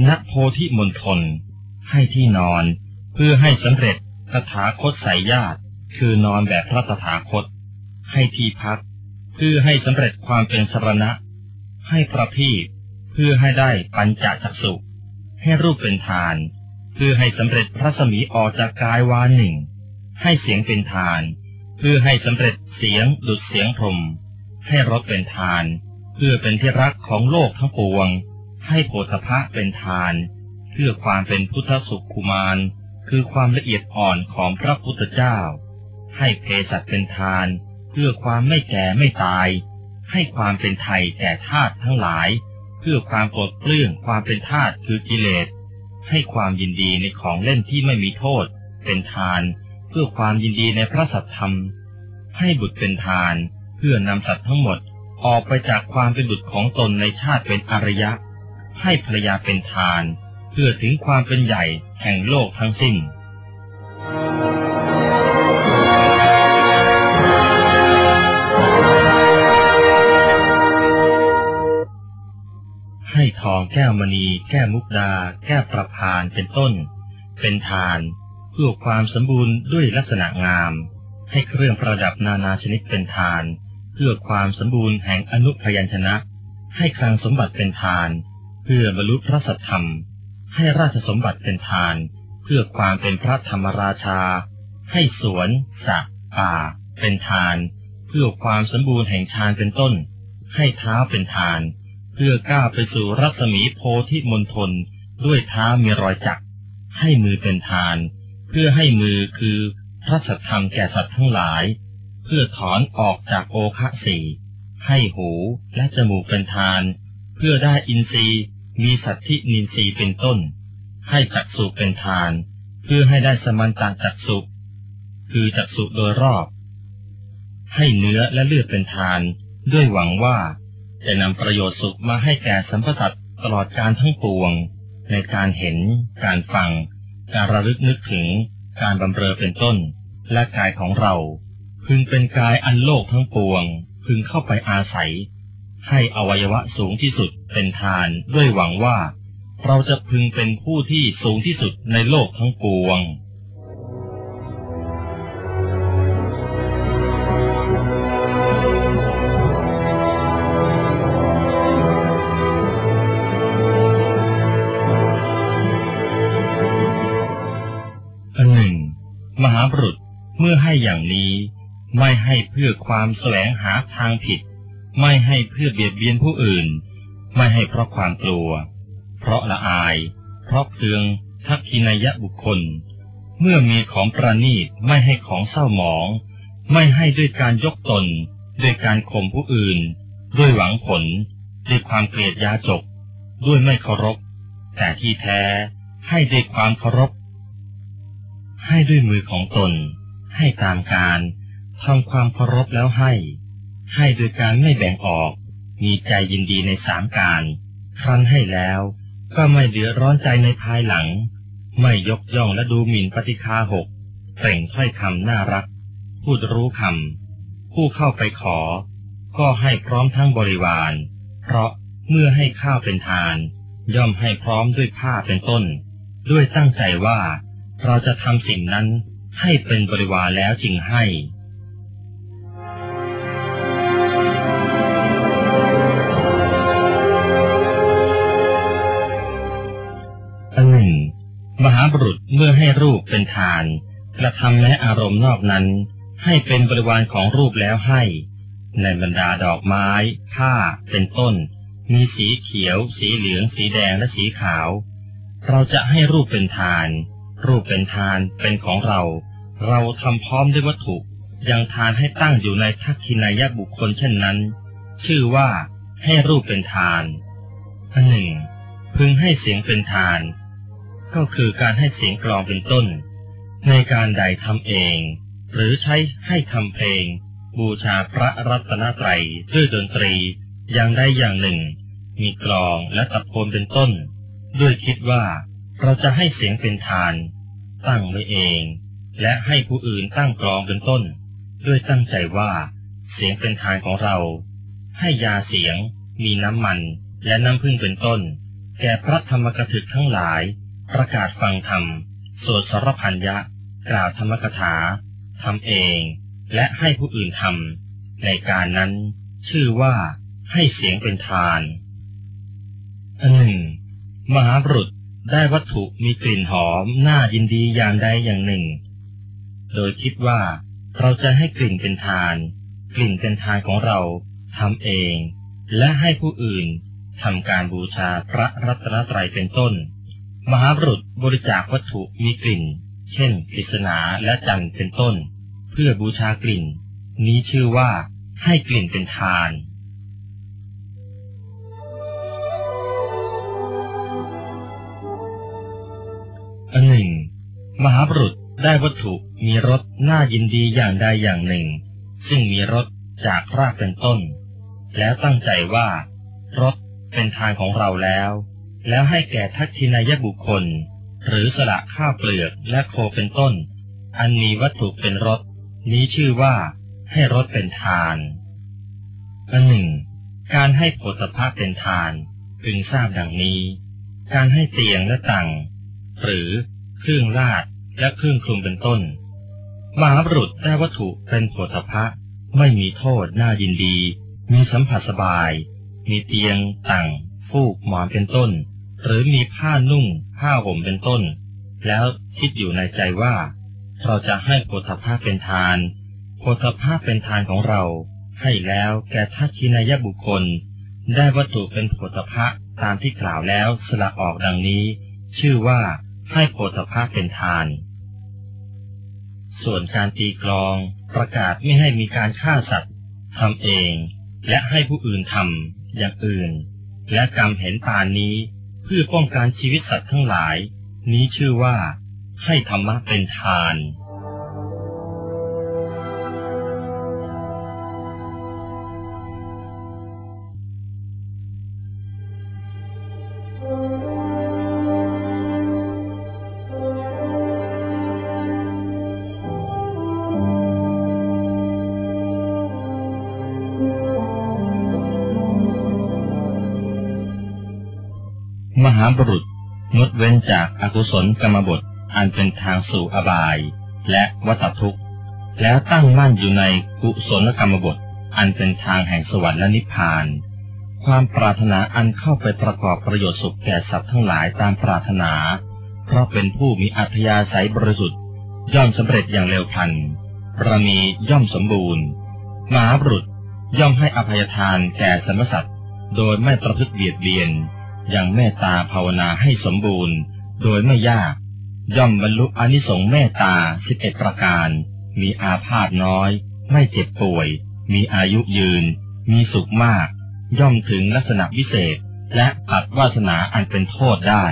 ณโพธิมณฑลให้ที่นอน เพื่อให้สำเร็จตถาคตสายญาติ คือนอนแบบพระตถาคต ให้ที่พัก เพื่อให้สำเร็จความเป็นสรณะ ให้ประทีปเพื่อให้ได้ปัญจจักสุให้รูปเป็นทาน เพื่อให้สำเร็จพระสมีออกจากกายวาหนึ่ง ให้เสียงเป็นทาน เพื่อให้สำเร็จเสียงดุดเสียงพรม ให้รสเป็นทาน เพื่อเป็นที่รักของโลกทั้งปวง ให้โพธพะเป็นทาน เพื่อความเป็นพุทธสุขคุมารคือความละเอียดอ่อนของพระพุทธเจ้า ให้เพศัตเป็นทาน เพื่อความไม่แก่ไม่ตาย ให้ความเป็นไทยแก่ธาตุทั้งหลาย เพื่อความปลดเปลื้องความเป็นธาตุคือกิเลส ให้ความยินดีในของเล่นที่ไม่มีโทษ เป็นทาน เพื่อความยินดีในพระสัทธรรม ให้บุตรเป็นทาน เพื่อนำสัตว์ทั้งหมดออกไปจากความเป็นบุตรของตนในชาติเป็นอริยะ ให้ภรรยาเป็นทาน เพื่อถึงความเป็นใหญ่แห่งโลกทั้งสิ้น ให้ทองแก้วมณี แก้วมุกดา แก้วประพานเป็นต้น เป็นทาน เพื่อความสมบูรณ์ด้วยลักษณะงาม ให้เครื่องประดับนานาชนิดเป็นทาน เพื่อความสมบูรณ์แห่งอนุพยัญชนะ ให้คลังสมบัติเป็นทาน เพื่อบรรลุพระสัทธรรม ให้ราชสมบัติเป็นทาน เพื่อความเป็นพระธรรมราชา ให้สวนสระป่า เป็นทาน เพื่อความสมบูรณ์แห่งฌานเป็นต้น ให้เท้าเป็นทานเพื่อก้าวไปสู่รัศมีโพธิมณฑลด้วยเท้ามีรอยจักให้มือเป็นทาน เพื่อให้มือคือพระสัทธรรมแก่สัตว์ทั้งหลาย เพื่อถอนออกจากโอคะสีให้หูและจมูกเป็นทาน เพื่อได้อินทรีย์มีสัตธินินทรีย์เป็นต้น ให้จักสุเป็นทาน เพื่อให้ได้สมันตาจักสุคือจักสุโดยรอบ ให้เนื้อและเลือดเป็นทาน ด้วยหวังว่า จะนำประโยชน์สุขมาให้แก่สัมพสัตตลอดการทั้งปวง ในการเห็น การฟัง การระลึกนึกถึง การบำเรอเป็นต้น และกายของเรา พึงเป็นกายอันโลกทั้งปวง พึงเข้าไปอาศัย ให้อวัยวะสูงที่สุดเป็นทานด้วยหวังว่า เราจะพึงเป็นผู้ที่สูงที่สุดในโลกทั้งปวง บุรุษเมื่อให้อย่างนี้ ไม่ให้เพื่อความแสวงหาทางผิด ไม่ให้เพื่อเบียดเบียนผู้อื่น ไม่ให้เพราะความกลัว เพราะละอาย เพราะเคืองทักขินายะบุคคล เมื่อมีของประนีตไม่ให้ของเศร้าหมอง ไม่ให้ด้วยการยกตน ด้วยการข่มผู้อื่น ด้วยหวังผล ด้วยความเกลียดยาจก ด้วยไม่เคารพ แต่ที่แท้ให้ด้วยความเคารพ ให้ด้วยมือของตน ให้ตามการทำความเคารพแล้วให้ ให้โดยการไม่แบ่งออก มีใจยินดีในสามการ ครั้นให้แล้วก็ไม่เดือดร้อนใจในภายหลัง ไม่ยกย่องและดูหมิ่นปฏิคาหกเปล่งถ้อยคำน่ารัก พูดรู้คำผู้เข้าไปขอ ก็ให้พร้อมทั้งบริวาร เพราะเมื่อให้ข้าวเป็นทาน ย่อมให้พร้อมด้วยผ้าเป็นต้น ด้วยตั้งใจว่า เราจะทำสิ่งนั้นให้เป็นบริวารแล้วจึงให้ อันหนึ่ง มหาบุรุษเมื่อให้รูปเป็นทาน กระทำแม้อารมณ์นอกนั้น ให้เป็นบริวารของรูปแล้วให้ ในบรรดาดอกไม้ ผ้า เป็นต้น มีสีเขียว สีเหลือง สีแดง และสีขาว เราจะให้รูปเป็นทาน รูปเป็นทานเป็นของเรา เราทำพร้อมด้วยวัตถุยังทานให้ตั้งอยู่ในทักขินายบุคคลเช่นนั้น ชื่อว่าให้รูปเป็นทานอันหนึ่ง พึงให้เสียงเป็นทาน ก็คือการให้เสียงกลองเป็นต้น ในการใดทำเอง หรือใช้ให้ทำเพลง บูชาพระรัตนตรัยด้วยดนตรีอย่างใดอย่างหนึ่ง มีกลองและตะโพนเป็นต้น ด้วยคิดว่า เราจะให้เสียงเป็นทาน ตั้งไว้เอง และให้ผู้อื่นตั้งกลองเป็นต้น ด้วยตั้งใจว่า เสียงเป็นทานของเรา ให้ยาเสียง มีน้ำมัน และน้ำพึ่งเป็นต้น แก่พระธรรมกถึกทั้งหลาย ประกาศฟังธรรมสวดสรพันยะ กล่าวธรรมกถาทำเอง และให้ผู้อื่นทำในการนั้น ชื่อว่าให้เสียงเป็นทานอันหนึ่ง มหาบุรุษ ได้วัตถุมีกลิ่นหอมน่ายินดีอย่างใดอย่างหนึ่ง โดยคิดว่าเราจะให้กลิ่นเป็นทาน กลิ่นเป็นทานของเราทำเอง และให้ผู้อื่นทำการบูชาพระรัตนตรัยเป็นต้น มหาบุรุษบริจาควัตถุมีกลิ่น เช่นกฤษณาและจันทร์เป็นต้น เพื่อบูชากลิ่น นี้ชื่อว่าให้กลิ่นเป็นทาน อันหนึ่ง มหาบุรุษได้วัตถุมีรสน่ายินดีอย่างใดอย่างหนึ่ง ซึ่งมีรสจากรากเป็นต้น แล้วตั้งใจว่ารสเป็นทางของเราแล้ว แล้วให้แก่ทักษินายบุคคล หรือสละข้าวเปลือกและโคเป็นต้น อันมีวัตถุเป็นรสนี้ชื่อว่าให้รสเป็นทานอันหนึ่ง การให้โผฏฐะเป็นทาน พึงทราบดังนี้ การให้เตียงและตัง หรือเครื่องลาดและเครื่องคลุมเป็นต้น มหาบุรุษได้วัตถุเป็นโผฏฐะไม่มีโทษน่ายินดี มีสัมผัสสบาย มีเตียงตังฟูกหมอนเป็นต้น หรือมีผ้านุ่งผ้าห่มเป็นต้น แล้วคิดอยู่ในใจว่า เราจะให้โพธภาเป็นทานโพธภาเป็นทานของเรา ให้แล้วแก่ทักขินายบุคคล ได้วัตถุเป็นโพธภะตามที่กล่าวแล้วสละออกดังนี้ ชื่อว่า ให้โพธภาเป็นทาน ส่วนการตีกลองประกาศไม่ให้มีการฆ่าสัตว์ทำเอง และให้ผู้อื่นทำอย่างอื่น และกรรมเห็นปานนี้เพื่อป้องกันชีวิตสัตว์ทั้งหลาย นี้ชื่อว่า ให้ธรรมะเป็นทาน มหาบุรุษงดเว้นจากอากุศลกรรมบทอันเป็นทางสู่อบาย และวัฏทุกข์ แล้วตั้งมั่นอยู่ในกุศลกรรมบทอันเป็นทางแห่งสวรรค์และนิพพาน ความปรารถนาอันเข้าไปประกอบประโยชน์สุขแก่สัตว์ทั้งหลายตามปรารถนา เพราะเป็นผู้มีอัธยาศัยบริสุทธิ์ย่อมสำเร็จอย่างเร็วพลันบารมีย่อมสมบูรณ์มหาบุรุษย่อมให้อภัยทานแก่สรรพสัตว์โดยไม่ประพฤติเบียดเบียน ยังเมตตาภาวนาให้สมบูรณ์ โดยไม่ยาก ย่อมบรรลุอนิสงส์เมตตาสิบเอ็ดประการ มีอาพาธน้อย ไม่เจ็บป่วย มีอายุยืน มีสุขมาก ย่อมถึงลักษณะวิเศษ และตัดวาสนาอันเป็นโทษได้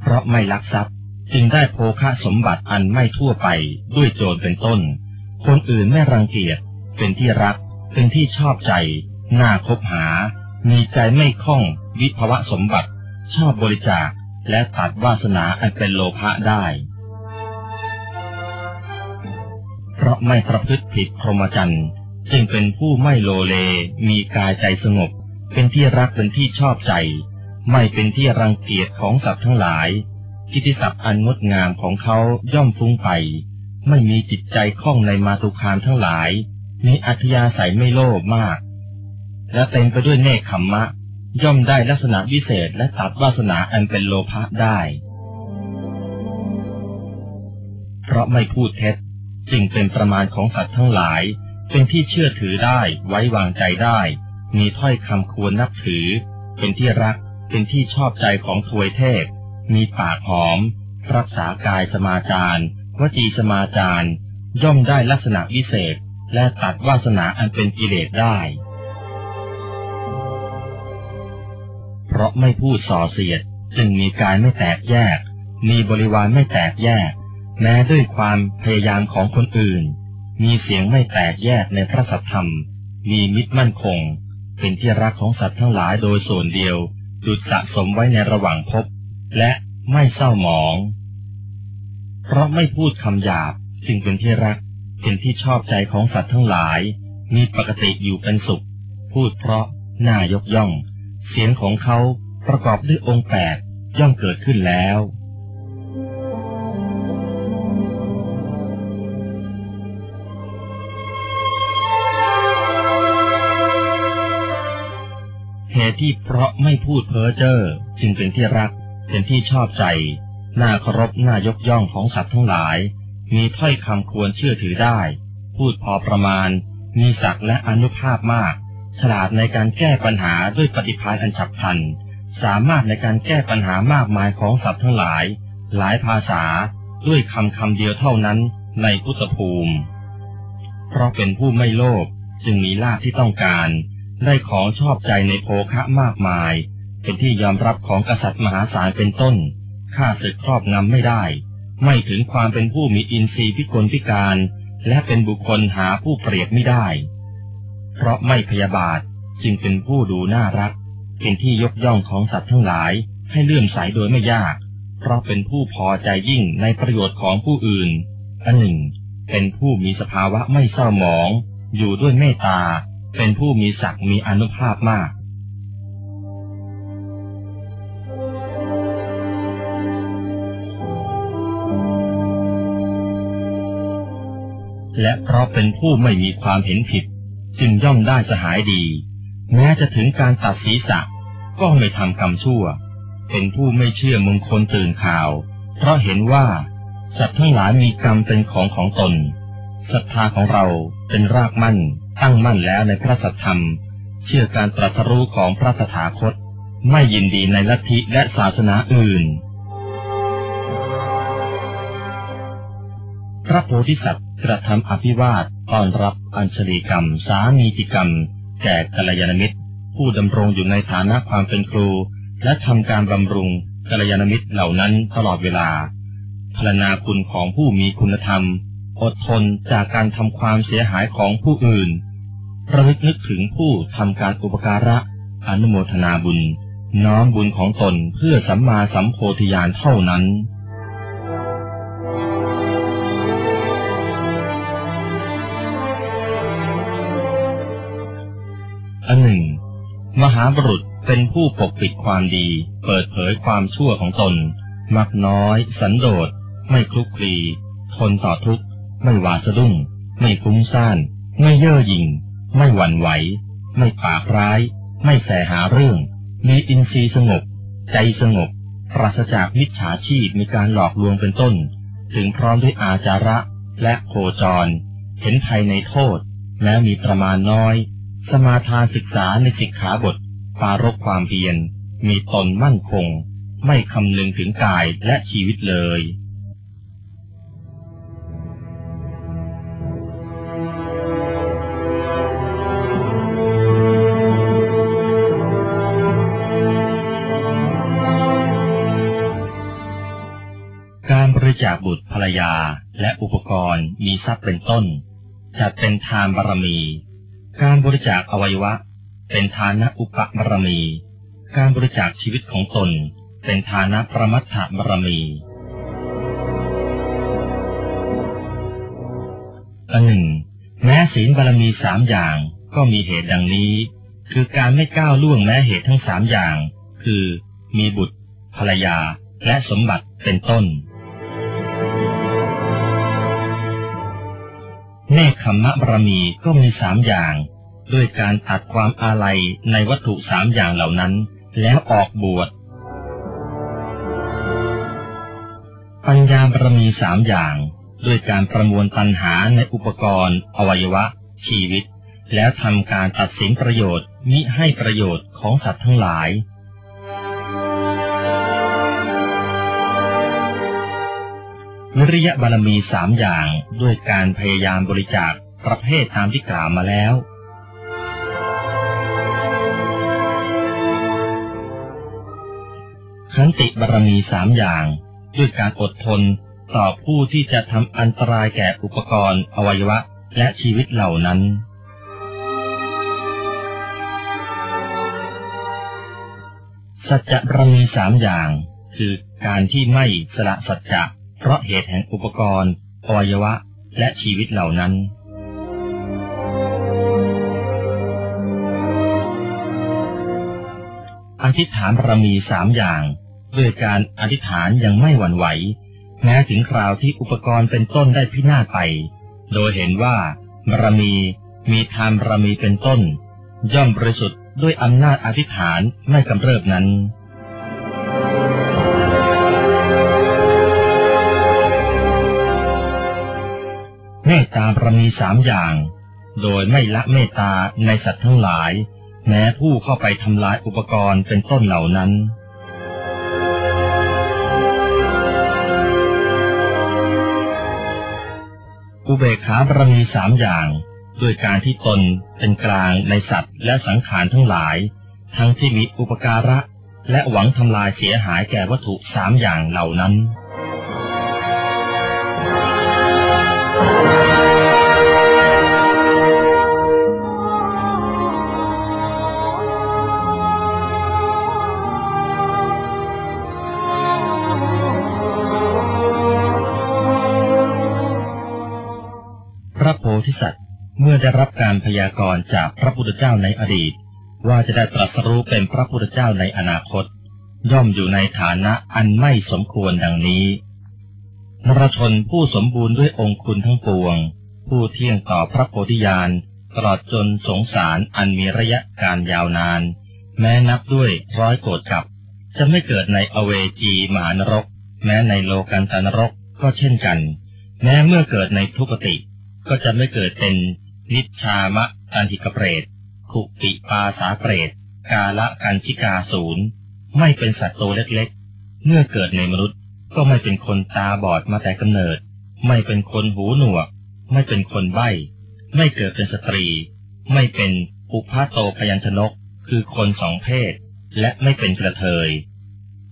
เพราะไม่ลักทรัพย์จึงได้โภคะสมบัติอันไม่ทั่วไปด้วยโจรเป็นต้น คนอื่นไม่รังเกียจ เป็นที่รัก เป็นที่ชอบใจ น่าคบหา มีใจไม่คล่อง วิภวะสมบัติ ชอบบริจาค และตัดวาสนาอันเป็นโลภะได้ เพราะไม่ประพฤติผิดพรหมจรรย์จึงเป็นผู้ไม่โลเล มีกายใจสงบ เป็นที่รักเป็นที่ชอบใจ ไม่เป็นที่รังเกียจของสัตว์ทั้งหลาย กิติศัพท์อันงดงามของเขาย่อมฟุ้งไป ไม่มีจิตใจคล่องในมาตุคามทั้งหลาย มีอัธยาศัยไม่โลภมาก และเต็มไปด้วยเนคขมมะ ย่อมได้ลักษณะวิเศษและตัดวาสนาอันเป็นโลภะได้ เพราะไม่พูดเท็จจึงเป็นประมาณของสัตว์ทั้งหลาย เป็นที่เชื่อถือได้ไว้วางใจได้ มีถ้อยคำควรนับถือ เป็นที่รักเป็นที่ชอบใจของทวยเทพ มีปากหอม รักษากายสมาจาร วจีสมาจารย่อมได้ลักษณะวิเศษ และตัดวาสนาอันเป็นกิเลสได้ เพราะไม่พูดส่อเสียดจึงมีกายไม่แตกแยก มีบริวารไม่แตกแยก แม้ด้วยความพยายามของคนอื่น มีเสียงไม่แตกแยกในพระสัทธรรม มีมิตรมั่นคง เป็นที่รักของสัตว์ทั้งหลายโดยส่วนเดียวดุดสะสมไว้ในระหว่างภพและไม่เศร้าหมอง เพราะไม่พูดคำหยาบจึงเป็นที่รัก เป็นที่ชอบใจของสัตว์ทั้งหลาย มีปกติอยู่เป็นสุข พูดเพราะน่ายกย่อง เสียงของเขาประกอบด้วยองค์แปดย่อมเกิดขึ้นแล้ว เหตุที่เพราะไม่พูดเพ้อเจ้อจึงเป็นที่รัก เป็นที่ชอบใจ น่าเคารพน่ายกย่องของสัตว์ทั้งหลาย มีถ้อยคำควรเชื่อถือได้ พูดพอประมาณ มีศักดิ์และอนุภาพมาก ฉลาดในการแก้ปัญหาด้วยปฏิภาณอันฉับพลัน สามารถในการแก้ปัญหามากมายของสัตว์ทั้งหลาย หลายภาษา ด้วยคำคำเดียวเท่านั้นในอุตภูมิ เพราะเป็นผู้ไม่โลภจึงมีลาภที่ต้องการ ได้ของชอบใจในโภคะมากมาย เป็นที่ยอมรับของกษัตริย์มหาศาลเป็นต้น ข้าศึกครอบงำไม่ได้ ไม่ถึงความเป็นผู้มีอินทรีย์พิกลพิการ และเป็นบุคคลหาผู้เปรียบไม่ได้ เพราะไม่พยาบาทจึงเป็นผู้ดูน่ารัก เป็นที่ยกย่องของสัตว์ทั้งหลาย ให้เลื่อมใสโดยไม่ยาก เพราะเป็นผู้พอใจยิ่งในประโยชน์ของผู้อื่น อันหนึ่ง เป็นผู้มีสภาวะไม่เศร้าหมอง อยู่ด้วยเมตตา เป็นผู้มีศักดิ์มีอนุภาพมาก และเพราะเป็นผู้ไม่มีความเห็นผิด จึงย่อมได้สหายดี แม้จะถึงการตัดศีรษะ ก็ไม่ทำกรรมชั่ว เป็นผู้ไม่เชื่อมงคลตื่นข่าว เพราะเห็นว่าสัตว์ทั้งหลายมีกรรมเป็นของของตนศรัทธาของเราเป็นรากมั่น ตั้งมั่นแล้วในพระสัทธรรม เชื่อการตรัสรู้ของพระสถาคต ไม่ยินดีในลัทธิและศาสนาอื่น พระโพธิสัตว์กระทำอภิวาทต้อนรับอัญชลีกรรม สามีจิกรรม แก่กัลยาณมิตร ผู้ดำรงอยู่ในฐานะความเป็นครู และทำการบำรุงกัลยาณมิตรเหล่านั้นตลอดเวลาพรนาคุณของผู้มีคุณธรรม อดทนจากการทำความเสียหายของผู้อื่นระลึกนึกถึงผู้ทำการอุปการะอนุโมทนาบุญ น้อมบุญของตนเพื่อสัมมาสัมโพธิญาณเท่านั้น อันหนึ่ง มหาบุรุษเป็นผู้ปกปิดความดี เปิดเผยความชั่วของตน มักน้อย สันโดษ ไม่คลุกคลี ทนต่อทุกข์ ไม่หวาสะดุ้ง ไม่ฟุ้งซ่าน ไม่เย่อหยิ่ง ไม่หวั่นไหว ไม่ปากร้าย ไม่แสหาเรื่อง มีอินทรีย์สงบ ใจสงบ ปราศจากมิจฉาชีพมีการหลอกลวงเป็นต้น ถึงพร้อมด้วยอาจาระและโคจร เห็นภัยในโทษแม้มีประมาณน้อย สมาทานศึกษาในสิกขาบท ปารกความเพียร มีตนมั่นคง ไม่คำนึงถึงกายและชีวิตเลยริจาคบุตรภรรยาและอุปกรณ์มีทรัพย์เป็นต้นจัดเป็นทานบารมี การบริจาคอวัยวะ เป็นทานะอุปบารมี การบริจาคชีวิตของตน เป็นทานะประมัตถบารมีอันหนึ่ง แม้ศีลบารมีสามอย่างก็มีเหตุดังนี้ คือการไม่ก้าวล่วงแม้เหตุทั้งสามอย่าง คือ มีบุตร ภรรยา และสมบัติเป็นต้น เนคขมมะบารมีก็มีสามอย่าง ด้วยการตัดความอาลัยในวัตถุสามอย่างเหล่านั้น แล้วออกบวช ปัญญาบารมีสามอย่าง ด้วยการประมวลปัญหาในอุปกรณ์ อวัยวะ ชีวิต แล้วทำการตัดสินประโยชน์มิให้ประโยชน์ของสัตว์ทั้งหลาย วิริยบารมีสามอย่างด้วยการพยายามบริจาคประเภทตามที่กล่าวมาแล้ว ขันติบารมีสามอย่าง ด้วยการอดทนต่อผู้ที่จะทำอันตรายแก่อุปกรณ์ อวัยวะ และชีวิตเหล่านั้น สัจจะบารมีสามอย่าง คือการที่ไม่สละสัจจะ เพราะเหตุแห่งอุปกรณ์ อวัยวะ และชีวิตเหล่านั้น อธิษฐานบารมีสามอย่าง ด้วยการอธิษฐานยังไม่หวั่นไหว แม้ถึงคราวที่อุปกรณ์เป็นต้นได้พินาศไป โดยเห็นว่าบารมีมีทานบารมีเป็นต้น ย่อมบริสุทธิ์ด้วยอำนาจอธิษฐานไม่กำเริบนั้น เมตตาประมีสามอย่าง โดยไม่ละเมตตาในสัตว์ทั้งหลาย แม้ผู้เข้าไปทำลายอุปกรณ์เป็นต้นเหล่านั้น อุเบกขาบารมีสามอย่างด้วยการที่ตนเป็นกลางในสัตว์และสังขารทั้งหลาย ทั้งที่มีอุปการะและหวังทำลายเสียหายแก่วัตถุสามอย่างเหล่านั้น พยากรณ์จากพระพุทธเจ้าในอดีต ว่าจะได้ตรัสรู้เป็นพระพุทธเจ้าในอนาคต ย่อมอยู่ในฐานะอันไม่สมควรดังนี้นรชนผู้สมบูรณ์ด้วยองคุณทั้งปวง ผู้เที่ยงต่อพระโพธิญาณตลอดจนสงสารอันมีระยะการยาวนาน แม้นับด้วยร้อยโกรธกับ จะไม่เกิดในอเวจีมหานรก แม้ในโลกันตานรกก็เช่นกัน แม้เมื่อเกิดในทุกติ ก็จะไม่เกิดเป็น นิชามะตันทิกเปรตขุปิปาสาเปรต กาละกันชิกาศูนย์ไม่เป็นสัตว์โตเล็กๆ เมื่อเกิดในมนุษย์ก็ไม่เป็นคนตาบอดมาแต่กำเนิด ไม่เป็นคนหูหนวก ไม่เป็นคนใบ้ ไม่เกิดเป็นสตรี ไม่เป็นอุพาโตพยัญชนก คือคนสองเพศ และไม่เป็นกระเทย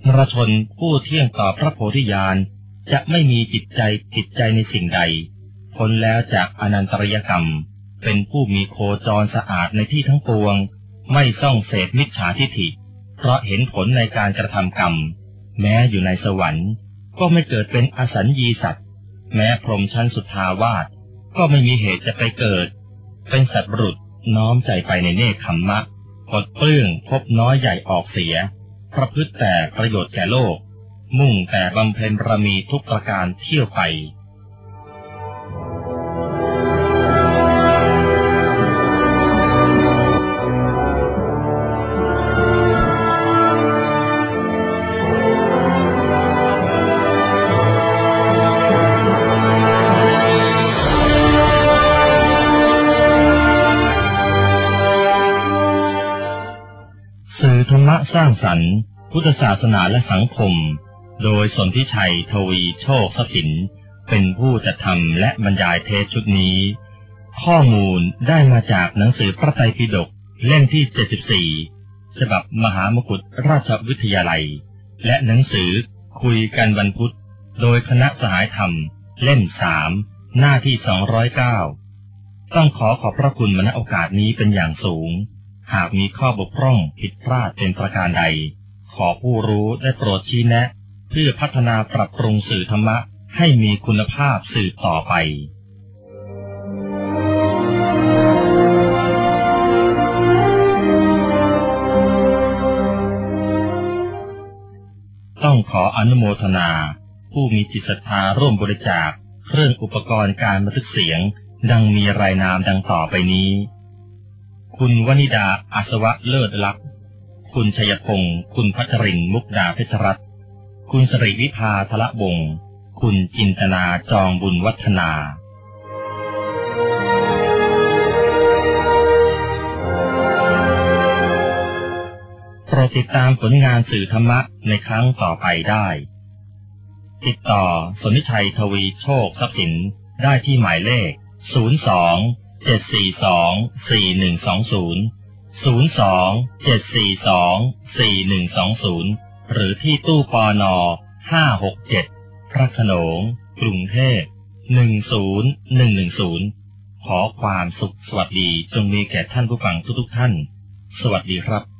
นรชนผู้เที่ยงต่อพระโพธิญาณจะไม่มีจิตใจจิตใจในสิ่งใด พ้นแล้วจากอนันตริยกรรม เป็นผู้มีโคจรสะอาดในที่ทั้งปวง ไม่ส่องเสพมิจฉาทิฐิ เพราะเห็นผลในการกระทำกรรม แม้อยู่ในสวรรค์ ก็ไม่เกิดเป็นอสัญญีสัตว์ แม้พรหมชั้นสุทาวาสก็ไม่มีเหตุจะไปเกิด เป็นสัตว์บุรุษน้อมใจไปในเนคขมมะกดเปลื้องพบน้อยใหญ่ออกเสีย ประพฤติแต่ประโยชน์แก่โลก มุ่งแต่บำเพ็ญประมีทุกประการเที่ยวไป สร้างสรรค์ พุทธศาสนาและสังคม โดยสนธิชัยทวีโชคทรัพย์สินเป็นผู้จัดทำและบรรยายเทศชุดนี้ ข้อมูลได้มาจากหนังสือพระไตรปิฎกเล่มที่ 74 ฉบับมหามกุฏราชวิทยาลัย และหนังสือคุยกันวันพุธ โดยคณะสหายธรรม เล่มสามหน้าที่ 209 ต้องขอขอบพระคุณมณโอกาสนี้เป็นอย่างสูง หากมีข้อบกพร่องผิดพลาดเป็นประการใด ขอผู้รู้ได้โปรดชี้แนะ เพื่อพัฒนาปรับปรุงสื่อธรรมะให้มีคุณภาพสืบต่อไปต้องขออนุโมทนา ผู้มีจิตศรัทธาร่วมบริจาคเครื่องอุปกรณ์การบันทึกเสียง ดังมีรายนามดังต่อไปนี้ คุณวนิดาอาสวะเลิศลักษ์คุณชยพงศ์คุณพัชรินมุกดาเพชรรัตน์คุณสริวิภาทละบงศ์คุณจินตนาจองบุญวัฒนาโปรดติดตามผลงานสื่อธรรมะในครั้งต่อไปได้ ติดต่อสนิชัยทวีโชคทรัพย์สินได้ที่หมายเลข 02 เจ็ดสี่สองสี่หนึ่งสองศูนย์ศูนย์สองเจ็ดสี่สองสี่หนึ่งสองศูนย์หรือที่ตู้ปอนอห้าหกเจ็ดพระขนง กรุงเทพหนึ่งศูนย์หนึ่งหนึ่งศูนย์ขอความสุขสวัสดีจงมีแก่ท่านผู้ฟังทุกทุกท่าน สวัสดีครับ